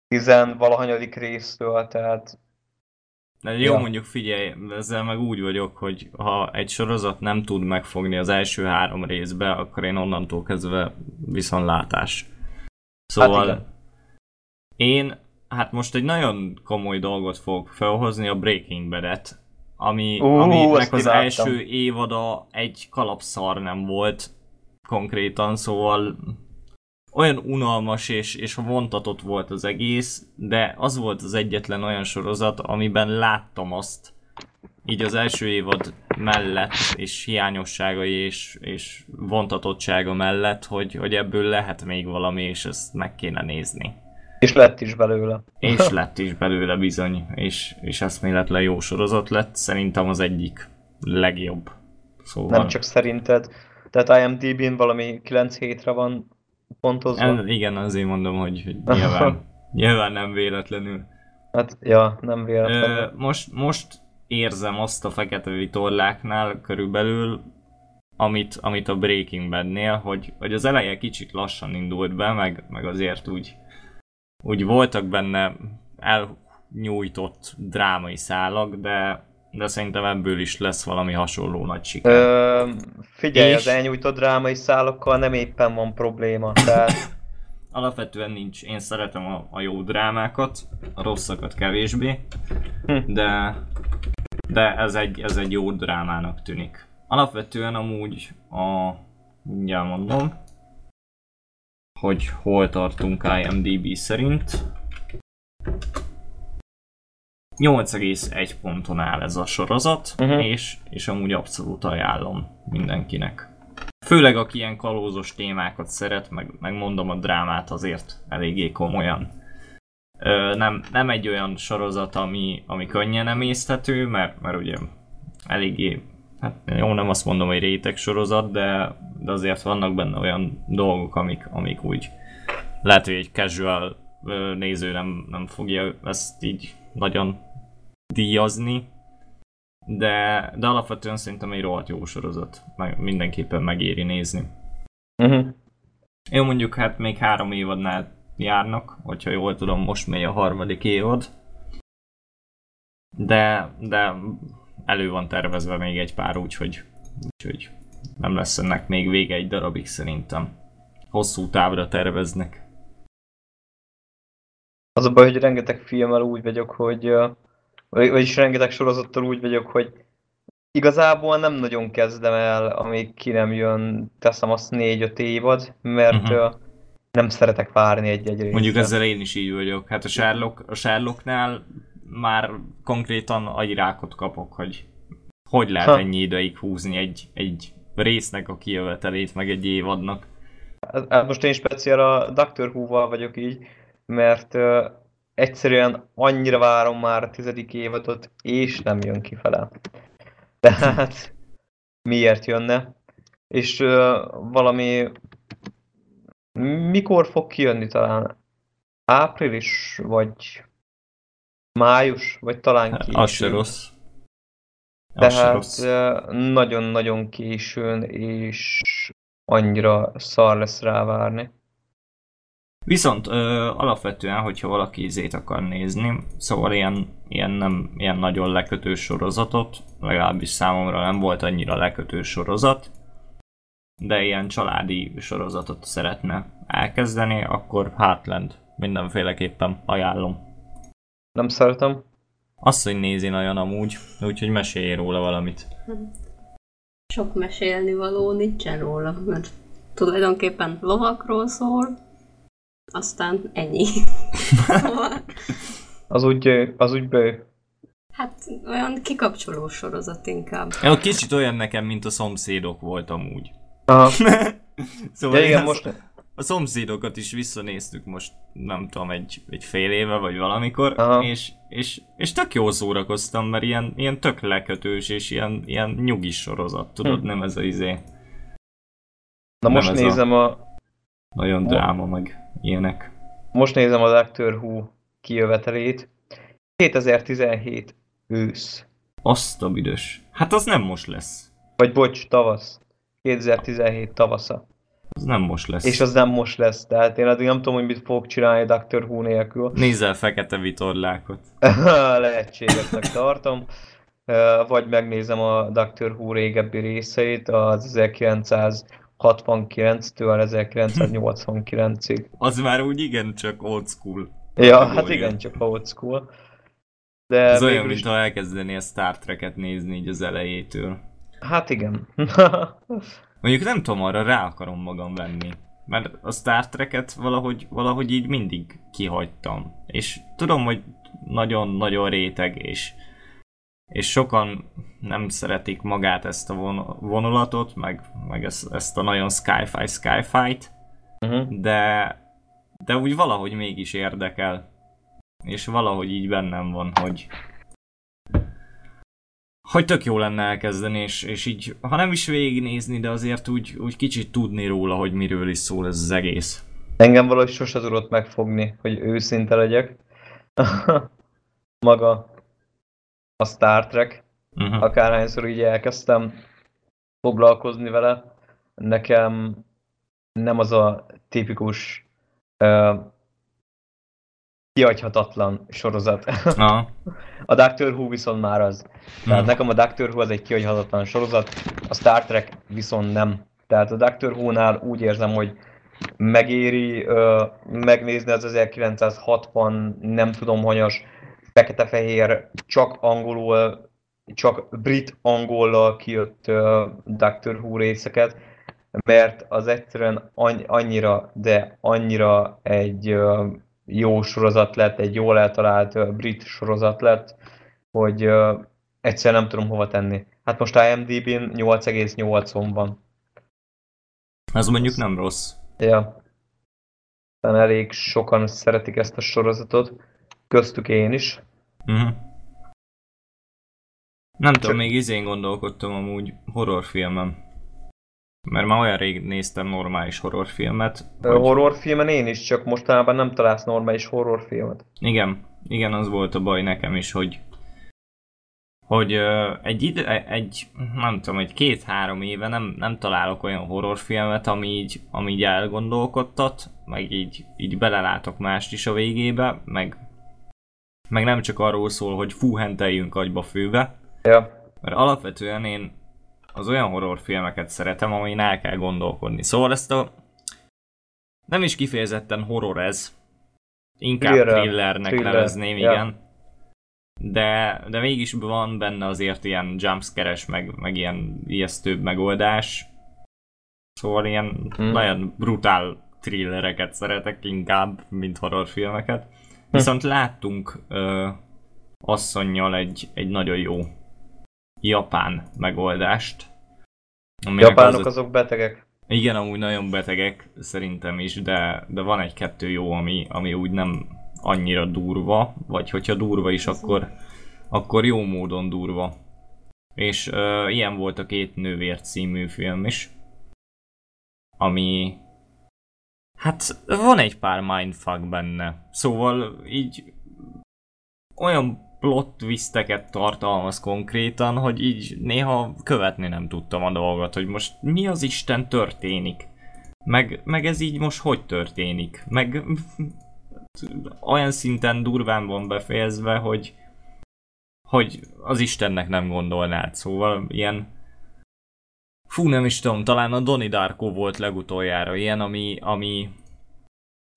tizen valahanyadik résztől, tehát de jó, ja. mondjuk figyelj, ezzel meg úgy vagyok, hogy ha egy sorozat nem tud megfogni az első három részbe, akkor én onnantól kezdve viszontlátás. Szóval hát én hát most egy nagyon komoly dolgot fogok felhozni, a Breaking Bad-et, ami, uh, aminek az első évada egy kalapszar nem volt konkrétan, szóval olyan unalmas és, és vontatott volt az egész, de az volt az egyetlen olyan sorozat, amiben láttam azt, így az első évad mellett, és hiányosságai és, és vontatottsága mellett, hogy, hogy ebből lehet még valami, és ezt meg kéne nézni. És lett is belőle. És lett is belőle bizony, és, és eszméletlen jó sorozat lett, szerintem az egyik legjobb. Szóval... Nem csak szerinted, tehát IMDb-n valami 9 hétre van pontozva. El, igen, azért mondom, hogy, hogy nyilván, nyilván nem véletlenül. Hát, ja, nem véletlenül. Ö, most, most érzem azt a fekete vitorláknál körülbelül, amit, amit a Breaking Bad-nél, hogy, hogy az eleje kicsit lassan indult be, meg, meg azért úgy, úgy voltak benne elnyújtott drámai szálak, de, de szerintem ebből is lesz valami hasonló nagy siker. Ö, figyelj, És? az elnyújtott drámai szálakkal nem éppen van probléma, tehát Alapvetően nincs, én szeretem a, a jó drámákat, a rosszakat kevésbé, Hm. de, de ez, egy, ez egy jó drámának tűnik. Alapvetően amúgy a, mindjárt mondom, hogy hol tartunk IMDB szerint. 8,1 ponton áll ez a sorozat, Mhm. és, és amúgy abszolút ajánlom mindenkinek. Főleg aki ilyen kalózos témákat szeret, meg, meg mondom a drámát azért eléggé komolyan. Ö, nem, nem egy olyan sorozat, ami, ami könnyen emészthető, mert, mert ugye eléggé, hát jó nem azt mondom, hogy réteg sorozat, de, de azért vannak benne olyan dolgok, amik, amik úgy lehet, hogy egy casual néző nem, nem fogja ezt így nagyon díjazni, de, de alapvetően szerintem egy rohadt jó sorozat. Meg, mindenképpen megéri nézni. uh-huh. Jó, mondjuk hát még három évadnál járnak, hogyha jól tudom, most megy a harmadik évad. De, de elő van tervezve még egy pár, úgyhogy, úgyhogy nem lesz ennek még vége egy darabig szerintem. Hosszú távra terveznek. Az a baj, hogy rengeteg filmmel úgy vagyok, hogy vagyis rengeteg sorozattal úgy vagyok, hogy igazából nem nagyon kezdem el, amíg ki nem jön, teszem azt négy-öt évad, mert uh-huh. nem szeretek várni egy-egy részre. Mondjuk ezzel én is így vagyok. Hát a Sherlock, a Sherlocknál már konkrétan agyrákot kapok, hogy hogy lehet Ha. ennyi ideig húzni egy, egy résznek a kijövetelét, meg egy évadnak. Hát most én speciál a Doctor Who-val vagyok így, mert egyszerűen annyira várom már a tizedik évadot, és nem jön kifele. Tehát miért jönne? És uh, valami mikor fog kijönni talán? Április, vagy május, vagy talán későn. Az se rossz. Tehát ö, nagyon-nagyon későn, és annyira szar lesz rá várni. Viszont ö, alapvetően, hogyha valaki izét akar nézni, szóval ilyen, ilyen, nem, ilyen nagyon lekötő sorozatot, legalábbis számomra nem volt annyira lekötő sorozat, de ilyen családi sorozatot szeretne elkezdeni, akkor Heartland mindenféleképpen ajánlom. Nem szeretem. Azt, hogy nézi nagyon amúgy, úgyhogy mesélj róla valamit. Sok mesélni való nincsen róla, mert tulajdonképpen lovakról szól, aztán ennyi. szóval, Az úgy, az úgy bő. hát olyan kikapcsoló sorozat inkább. Ja, kicsit olyan nekem, mint a szomszédok volt amúgy. Aha. szóval Ja, igen, most, A szomszédokat is visszanéztük most, nem tudom, egy, egy fél éve vagy valamikor, Aha. és, és, és tök jól szórakoztam, mert ilyen, ilyen tök lekötős és ilyen, ilyen nyugis sorozat, tudod, Hm. nem ez a izé, na nem most a- nézem a, nagyon Mo- dráma meg ilyenek. most nézem a Doctor Who kijövetelét. 2017 ősz. Azt a büdös. Hát az nem most lesz. Vagy bocs, tavasz. 2017 tavasza. Az nem most lesz. És az nem most lesz, tehát én addig nem tudom, hogy mit fogok csinálni Doctor Who nélkül. Nézzel fekete vitorlákot. Lehetségesnek tartom. Vagy megnézem a Doctor Who régebbi részeit, az 1969-től 1989-ig. Az már úgy igen csak old school. Ja, Jó, hát igen. csak old school. De Ez olyan, is, mintha elkezdené a Star Trek-et nézni így az elejétől. hát igen. Mondjuk nem tudom, arra rá akarom magam venni. Mert a Star Trek-et valahogy, valahogy így mindig kihagytam. És tudom, hogy nagyon-nagyon réteg, és, és sokan nem szeretik magát ezt a von- vonulatot, meg, meg ezt, ezt a nagyon sci-fi sci-fi-t, Mhm. de, de úgy valahogy mégis érdekel. És valahogy így bennem van, hogy hogy tök jó lenne elkezdeni, és, és így, ha nem is végignézni, de azért úgy, úgy kicsit tudni róla, hogy miről is szól ez az egész. Engem valahogy sose tudott megfogni, hogy őszinte legyek. Maga a Star Trek. Uh-huh. akárhányszor így elkezdtem foglalkozni vele, nekem nem az a tipikus uh, kihagyhatatlan sorozat. Aha. A Doctor Who viszont már az. Tehát Hmm. nekem a Doctor Who az egy kihagyhatatlan sorozat, a Star Trek viszont nem. Tehát a Doctor Who-nál úgy érzem, hogy megéri ö, megnézni az 1960, nem tudom hanyas, fekete-fehér, csak angolul, csak brit angollal kijött Doctor Who részeket, mert az egyszerűen anny- annyira, de annyira egy jó sorozat lett, egy jól eltalált brit sorozat lett, hogy egyszerűen nem tudom hova tenni. Hát most IMDb-n 8,8-on van. Az mondjuk nem rossz. Ja. Elég sokan szeretik ezt a sorozatot, köztük én is. Uh-huh. Nem tudom, Csak- még izén gondolkodtam amúgy horrorfilmen. Mert már olyan rég néztem normális horrorfilmet. Ö, Horrorfilmen én is, csak mostanában nem találsz normális horrorfilmet. Igen, igen, az volt a baj nekem is, hogy hogy ö, egy, ide, egy, nem tudom, egy két-három éve nem, nem találok olyan horrorfilmet, ami így, ami így elgondolkodtat, meg így, így belelátok mást is a végébe, meg, meg nem csak arról szól, hogy fú, henteljünk agyba főbe, Ja. mert alapvetően én az olyan horrorfilmeket szeretem, amin el kell gondolkodni. Szóval ezt a... Nem is kifejezetten horror ez. Inkább Thriller. thrillernek Thriller, nevezném, ja. igen. De, de mégis van benne azért ilyen jumpscare meg, meg ilyen ijesztőbb megoldás. Szóval ilyen Hmm. nagyon brutál thrillereket szeretek inkább, mint horrorfilmeket. Viszont láttunk ö, asszonynal egy, egy nagyon jó japán megoldást. Japánok az azok betegek. igen, amúgy nagyon betegek szerintem is, de, de van egy-kettő jó, ami, ami úgy nem annyira durva, vagy hogyha durva is, akkor, akkor jó módon durva. És ö, ilyen volt a Két Nővér című film is, ami... Hát van egy pár mindfuck benne. Szóval így olyan plot twisteket tartalmaz konkrétan, hogy így néha követni nem tudtam a dolgot, hogy most mi az Isten történik. Meg, meg ez így most hogy történik. Meg olyan szinten durván van befejezve, hogy hogy az Istennek nem gondolnád. Szóval ilyen Fú, nem is tudom, talán a Donnie Darko volt legutoljára ilyen, ami, ami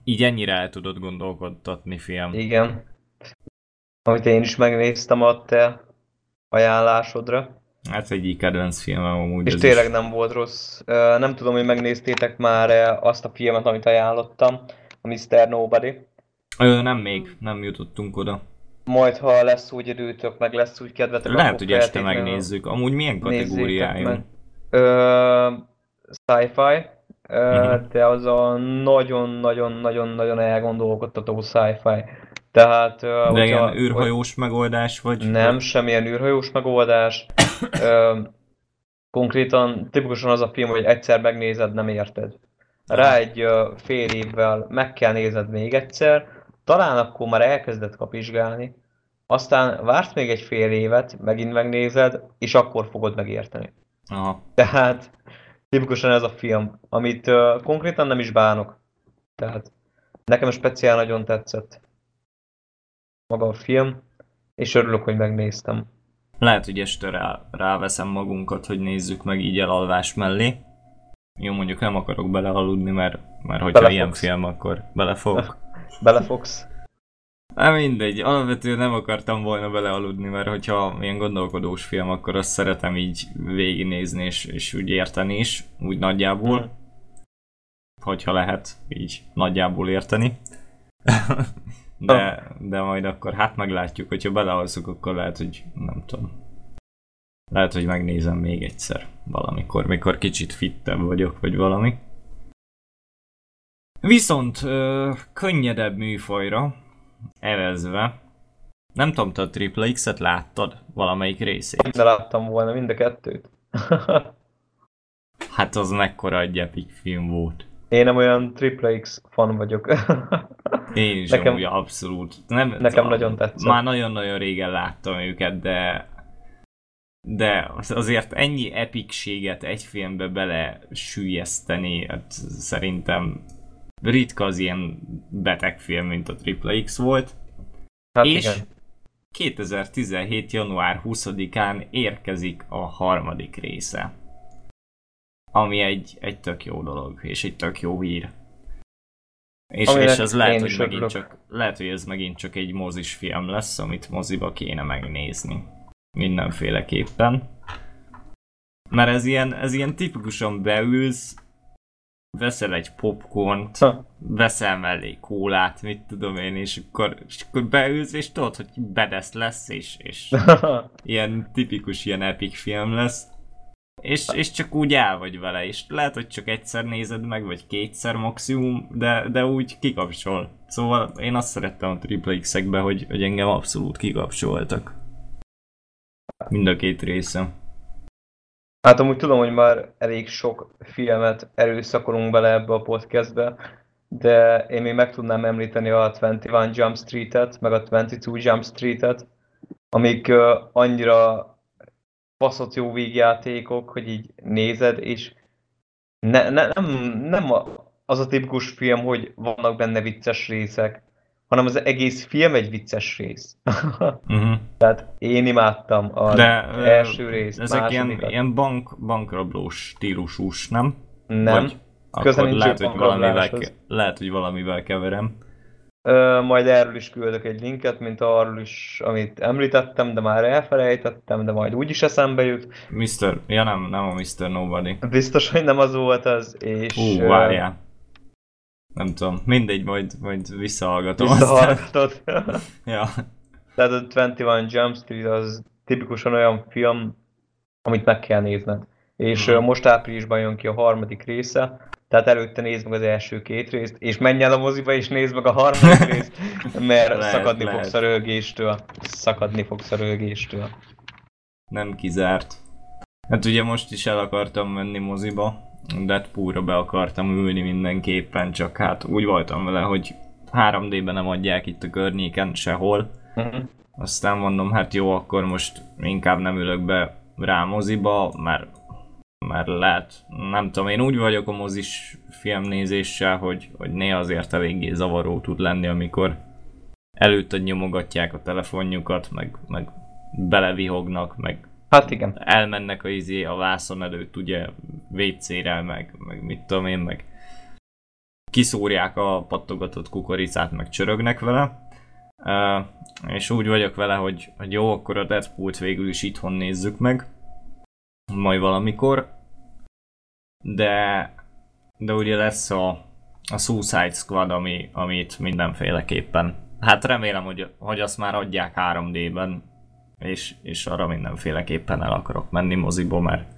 így ennyire el tudod gondolkodtatni film. Igen. Amit én is megnéztem a te ajánlásodra. Hát egyik kedvenc filmem amúgy És tényleg is. nem volt rossz. Nem tudom, hogy megnéztétek már azt a filmet, amit ajánlottam, a Mr. Nobody. Ö, nem még, nem jutottunk oda. Majd, ha lesz úgy időtök, meg lesz úgy kedvetek, Lehet, hogy este megnézzük. Amúgy milyen kategóriájú? Ö, Sci-fi, ö, Mhm. de az a nagyon-nagyon-nagyon-nagyon elgondolkodtató sci-fi. Tehát, De hogyha- ilyen űrhajós megoldás, vagy? Nem, semmilyen űrhajós megoldás. Ö, konkrétan tipikusan az a film, hogy egyszer megnézed, nem érted. Rá egy ö, fél évvel meg kell nézed még egyszer, talán akkor már elkezded kapizsgálni, aztán vársz még egy fél évet, megint megnézed, és akkor fogod megérteni. Aha. Tehát tipikusan ez a film, amit ö, konkrétan nem is bánok. Tehát nekem speciál nagyon tetszett maga a film, és örülök, hogy megnéztem. Lehet, hogy este rá, ráveszem magunkat, hogy nézzük meg így elalvás mellé. Jó, mondjuk nem akarok belealudni, mert, mert hogyha Belefogsz. ilyen film, akkor belefogok. Belefogsz? Hát mindegy, alapvetően nem akartam volna belealudni, mert hogyha ilyen gondolkodós film, akkor azt szeretem így végignézni és, és úgy érteni is, úgy nagyjából. Mhm. Hogyha lehet, így nagyjából érteni. de, de majd akkor hát meglátjuk, hogyha belealszok, akkor lehet, hogy nem tudom. Lehet, hogy megnézem még egyszer valamikor, mikor kicsit fittebb vagyok, vagy valami. Viszont ö, könnyedebb műfajra evezve, nem tudom, te a Triple X-et láttad valamelyik részét? De láttam volna mind a kettőt. Hát az mekkora egy epic film volt. Én nem olyan Triple X fan vagyok. Én is Nekem- amúgy abszolút. Nem, nekem nagyon tetszett. Már nagyon-nagyon régen láttam őket, de de az- azért ennyi epicséget egy filmbe bele sűjeszteni, hát szerintem ritka az ilyen beteg film, mint a Triple X volt. Hát és igen. 2017. január 20-án érkezik a harmadik része. Ami egy, egy tök jó dolog, és egy tök jó hír. És, Aminek és ez lehet, hogy megint örülök. csak, lehet, hogy ez megint csak egy mozis film lesz, amit moziba kéne megnézni. Mindenféleképpen. Mert ez ilyen, ez ilyen tipikusan beülsz, veszel egy popcornt, Ha. veszel mellé kólát, mit tudom én, és akkor, és akkor beülsz, és tudod, hogy bedesz lesz, és, és ilyen tipikus ilyen epic film lesz. És, és csak úgy el vagy vele, és lehet, hogy csak egyszer nézed meg, vagy kétszer maximum, de, de úgy kikapcsol. Szóval én azt szerettem a Triple X-ekbe, hogy, hogy engem abszolút kikapcsoltak. Mind a két része. Hát amúgy tudom, hogy már elég sok filmet erőszakolunk bele ebbe a podcastbe, de én még meg tudnám említeni a 21 Jump Street-et, meg a 22 Jump Street-et, amik annyira baszott jó vígjátékok, hogy így nézed, és ne, ne, nem, nem az a tipikus film, hogy vannak benne vicces részek, hanem az egész film egy vicces rész. Uh-huh. Tehát én imádtam az De első részt, ezek ilyen, másodikat. ilyen bank, bankrablós stílusús, nem? Nem. Vagy Köze akkor lehet, hogy valamivel, lehet, hogy valamivel keverem. Ö, majd erről is küldök egy linket, mint arról is, amit említettem, de már elfelejtettem, de majd úgyis eszembe jut. Mr. Ja nem, nem a Mr. Nobody. Biztos, hogy nem az volt az, és... Ö, várjál. Nem tudom, mindegy, majd, majd visszahallgatom. Visszahallgatod. ja. Tehát a 21 Jump Street az tipikusan olyan film, amit meg kell nézned. És ö, most áprilisban jön ki a harmadik része, tehát előtte nézd meg az első két részt, és menj el a moziba és nézd meg a harmadik részt, mert Lehet, szakadni lehet. fogsz a rögéstől. Szakadni fogsz a rögéstől. Nem kizárt. Hát ugye most is el akartam menni moziba, Deadpoolra be akartam ülni mindenképpen, csak hát úgy voltam vele, hogy 3D-ben nem adják itt a környéken sehol. Mhm. Aztán mondom, hát jó, akkor most inkább nem ülök be rá moziba, mert, mert lehet, nem tudom, én úgy vagyok a mozis filmnézéssel, hogy, hogy néha azért eléggé zavaró tud lenni, amikor előtted nyomogatják a telefonjukat, meg, meg belevihognak, meg Hát igen. elmennek a izé a vászon előtt ugye WC-re, meg, meg mit tudom én, meg kiszúrják a pattogatott kukoricát, meg csörögnek vele. Uh, és úgy vagyok vele, hogy, hogy jó, akkor a Deadpool-t végül is itthon nézzük meg. Majd valamikor. De, de ugye lesz a, a Suicide Squad, ami, amit mindenféleképpen. Hát remélem, hogy, hogy azt már adják 3D-ben, és, és arra mindenféleképpen el akarok menni moziba, mert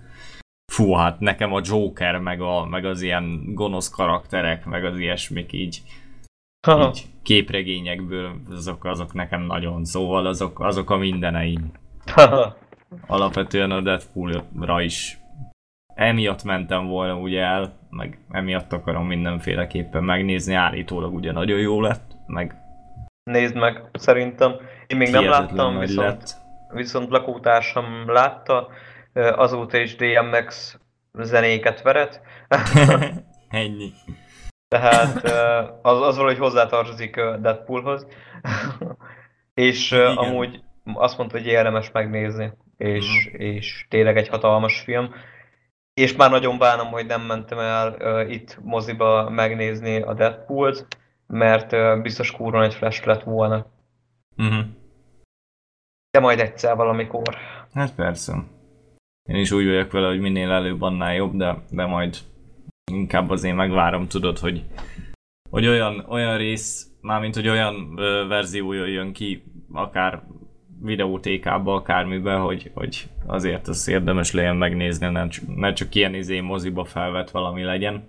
fú, hát nekem a Joker, meg, a, meg az ilyen gonosz karakterek, meg az ilyesmik így, Haha. így képregényekből, azok, azok nekem nagyon, szóval azok, azok a mindeneim. Haha. Alapvetően a Deadpool-ra is emiatt mentem volna ugye el, meg emiatt akarom mindenféleképpen megnézni, állítólag ugye nagyon jó lett, meg Nézd meg, szerintem. Én még nem láttam, viszont, lett. Viszont lakótársam látta, azóta is DMX zenéket veret. Ennyi. Tehát az, az valahogy hozzátartozik Deadpoolhoz. És Igen. amúgy azt mondta, hogy érdemes megnézni, és, Mhm. és tényleg egy hatalmas film. És már nagyon bánom, hogy nem mentem el ö, itt moziba megnézni a Deadpoolt, mert ö, biztos kurva nagy flash lett volna. Uh-huh. De majd egyszer valamikor. Hát persze. Én is úgy vagyok vele, hogy minél előbb annál jobb, de, de majd inkább azért megvárom, tudod, hogy, hogy olyan, olyan rész, mármint hogy olyan ö, verzió jön ki, akár videótékába, akármiben, hogy, hogy azért az érdemes legyen megnézni, ne, csak- ne csak ilyen izé moziba felvett valami legyen.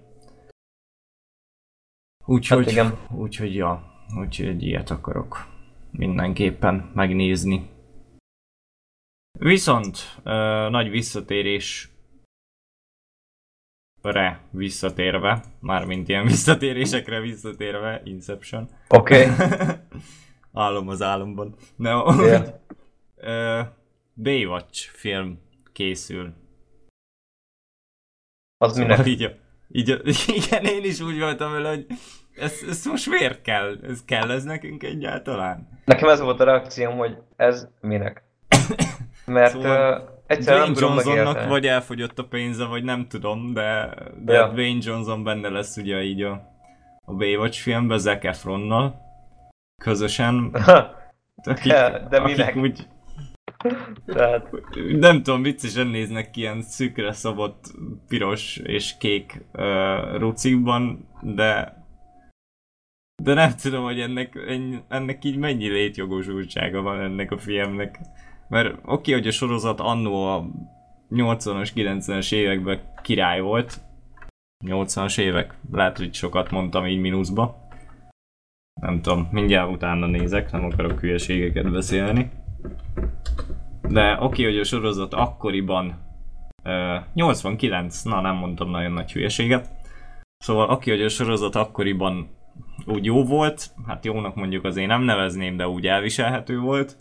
Úgyhogy, Hát úgyhogy ja, úgyhogy ilyet akarok mindenképpen megnézni. Viszont ö, nagy visszatérés re visszatérve, mármint ilyen visszatérésekre visszatérve, Inception. Oké. Okay. Álom az álomban. No, ö, Baywatch film készül. Az Szóval minek? így, így igen, én is úgy voltam vele, hogy ez, ez most miért kell? Ez kell ez nekünk egyáltalán? Nekem ez volt a reakcióm, hogy ez minek. Mert szóval uh, egyszerűen Dwayne Johnsonnak vagy elfogyott a pénze, vagy nem tudom, de, de ja. Dwayne Johnson benne lesz ugye így a, a Baywatch filmben Zac Efronnal közösen. akik, ja, de minek? Akik úgy, tehát... Nem tudom, viccesen néznek ki ilyen szűkre szabott piros és kék uh, rucikban, de de nem tudom, hogy ennek, ennek így mennyi létjogosultsága van ennek a filmnek. Mert oké, okay, hogy a sorozat annó a 80-as, 90-es években király volt. 80-as évek, lehet, hogy sokat mondtam így mínuszba. Nem tudom, mindjárt utána nézek, nem akarok hülyeségeket beszélni. De oké, okay, hogy a sorozat akkoriban uh, 89, na nem mondtam nagyon nagy hülyeséget. Szóval oké, okay, hogy a sorozat akkoriban úgy jó volt, hát jónak mondjuk azért nem nevezném, de úgy elviselhető volt.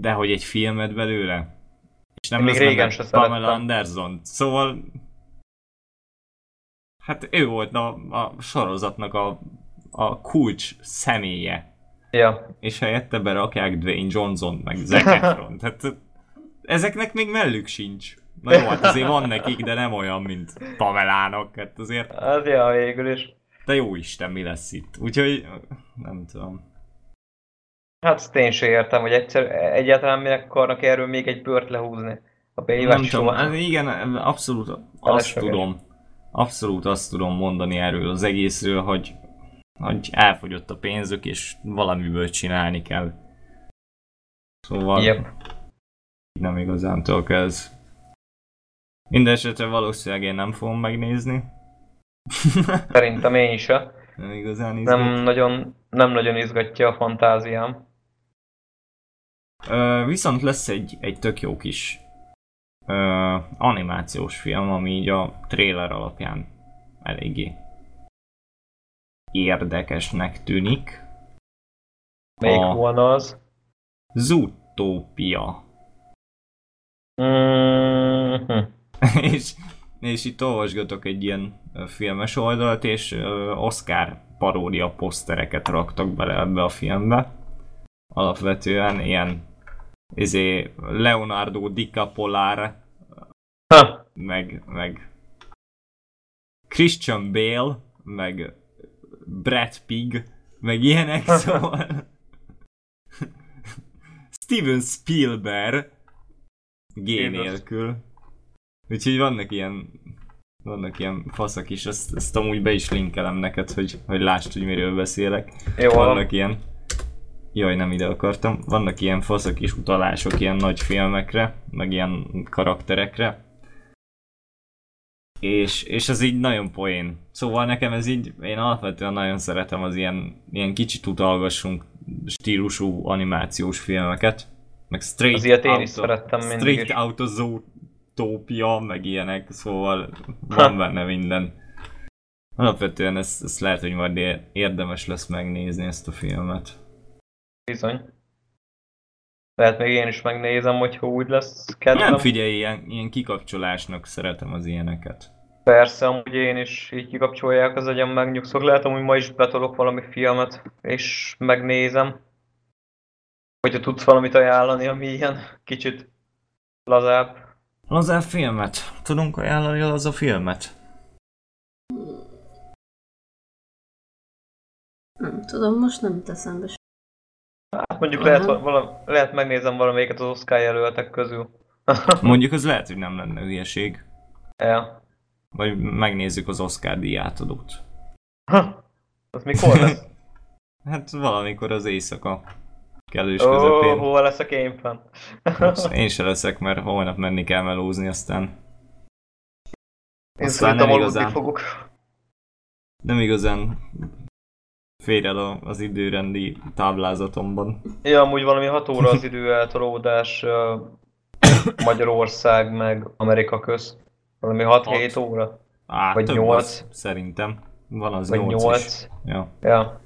De hogy egy filmet belőle? És nem még régen se Pamela Anderson. Szóval hát ő volt a, a sorozatnak a, a kulcs személye. Ja. És helyette berakják Dwayne Johnson, meg Zac Efron. Tehát ezeknek még mellük sincs. Na jó, hát azért van nekik, de nem olyan, mint Pamelának. Hát azért... Az ja, végül is. De jó Isten, mi lesz itt. Úgyhogy nem tudom. Hát ezt én sem értem, hogy egyszer, egyáltalán minek akarnak erről még egy bört lehúzni. A nem tudom, hát igen, abszolút azt tudom. Abszolút azt tudom mondani erről az egészről, hogy, hogy elfogyott a pénzük, és valamiből csinálni kell. Szóval yep. nem igazán tudok ez. Mindenesetre valószínűleg én nem fogom megnézni. Szerintem én is. Nem igazán izgat. Nem nagyon, nem nagyon izgatja a fantáziám. Ö, viszont lesz egy, egy tök jó kis ö, animációs film, ami így a trailer alapján eléggé érdekesnek tűnik. Melyik a volna az? Zootopia. Mm-hmm. és, és itt olvasgatok egy ilyen filmes oldalt, és Oscar paródia posztereket raktak bele ebbe a filmbe. Alapvetően ilyen izé, Leonardo DiCapolár meg, meg Christian Bale, meg Brad Pig, meg ilyenek, szóval Steven Spielberg G nélkül. Úgyhogy vannak ilyen vannak ilyen faszak is, ezt, ezt amúgy be is linkelem neked, hogy, hogy lásd, hogy miről beszélek. Jó. Vannak ilyen Jaj, nem ide akartam. Vannak ilyen faszak is utalások ilyen nagy filmekre, meg ilyen karakterekre. És, és ez így nagyon poén. Szóval nekem ez így, én alapvetően nagyon szeretem az ilyen, ilyen kicsit utalgassunk stílusú animációs filmeket. Meg straight az ilyet én is szerettem mindig Straight out of Zootopia, meg ilyenek, szóval van benne minden. Alapvetően ezt, ezt lehet, hogy majd érdemes lesz megnézni ezt a filmet. Bizony. Lehet még én is megnézem, hogyha úgy lesz kedvem. Nem figyelj, ilyen, ilyen kikapcsolásnak szeretem az ilyeneket. Persze, amúgy én is így kikapcsolják az agyam, megnyugszok. Lehet, hogy ma is betolok valami filmet, és megnézem. Hogyha tudsz valamit ajánlani, ami ilyen kicsit lazább. Lazább filmet? Tudunk ajánlani az a filmet? Nem tudom, most nem teszem be Hát mondjuk lehet, valami, lehet megnézem valamelyiket az Oscar jelöltek közül. mondjuk az lehet, hogy nem lenne hülyeség. Ja. Vagy megnézzük az Oscar díjátadót. Ha, az mikor lesz? hát valamikor az éjszaka kellős oh, közepén. hova leszek én fenn? én se leszek, mert holnap menni kell melózni, aztán... Én aztán nem igazán, fogok. Nem igazán fér el az időrendi táblázatomban. Ja, amúgy valami 6 óra az időeltolódás Magyarország meg Amerika köz. Valami 6-7 óra. Á, vagy 8. Az, szerintem. Van az vagy 8, 8. Is. Ja. ja.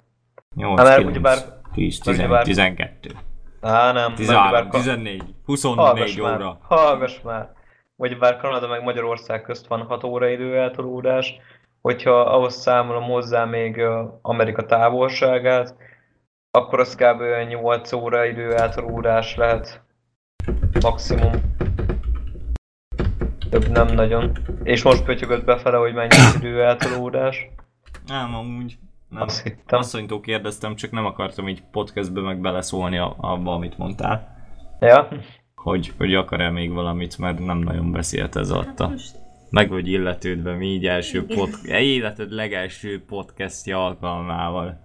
8, Há, 9, ugyebár, 10, 10, 12. Á, nem. 13, 14, 24 hallgass óra. Már, hallgass már. Vagy bár Kanada meg Magyarország közt van 6 óra időeltolódás, hogyha ahhoz számolom hozzá még Amerika távolságát, akkor az kb. olyan 8 óra idő eltolódás lehet. Maximum. Több nem nagyon. És most pötyögött befele, hogy mennyi idő eltolódás. Nem, amúgy. Nem. Azt hittem. Asszonytól kérdeztem, csak nem akartam így podcastbe meg beleszólni a- abba, amit mondtál. Ja? Hogy, hogy akar-e még valamit, mert nem nagyon beszélt ez alatt a... Most Meg vagy illetődve mi így első pod... életed legelső podcastja alkalmával.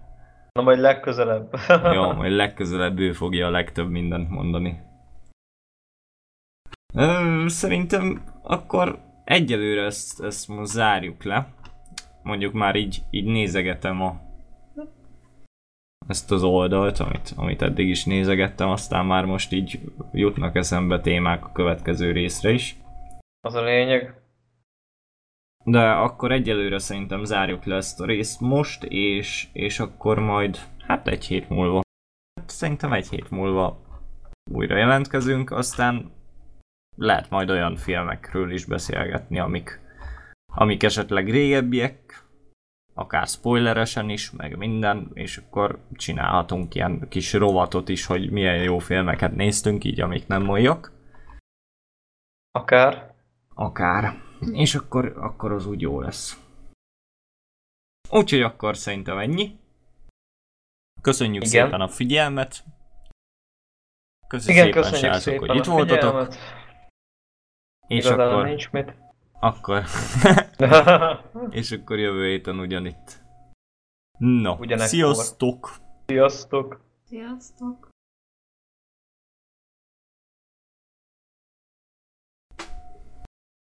Na majd legközelebb. Jó, majd legközelebb ő fogja a legtöbb mindent mondani. Szerintem akkor egyelőre ezt, ezt most zárjuk le. Mondjuk már így, így nézegetem a ezt az oldalt, amit, amit eddig is nézegettem, aztán már most így jutnak eszembe témák a következő részre is. Az a lényeg. De akkor egyelőre szerintem zárjuk le ezt a részt most, és, és akkor majd, hát egy hét múlva. Hát szerintem egy hét múlva újra jelentkezünk, aztán lehet majd olyan filmekről is beszélgetni, amik, amik esetleg régebbiek, akár spoileresen is, meg minden, és akkor csinálhatunk ilyen kis rovatot is, hogy milyen jó filmeket néztünk, így amik nem olyak. Akár. Akár. És akkor, akkor az úgy jó lesz. Úgyhogy akkor szerintem ennyi. Köszönjük Igen. szépen a figyelmet. Köszönjük Igen, szépen, köszönjük srácok, szépen hogy itt voltatok. figyelmet. És Igazán akkor, nincs mit. akkor, és akkor jövő héten ugyanitt. No, Ugyanekkor. sziasztok! Sziasztok! Sziasztok!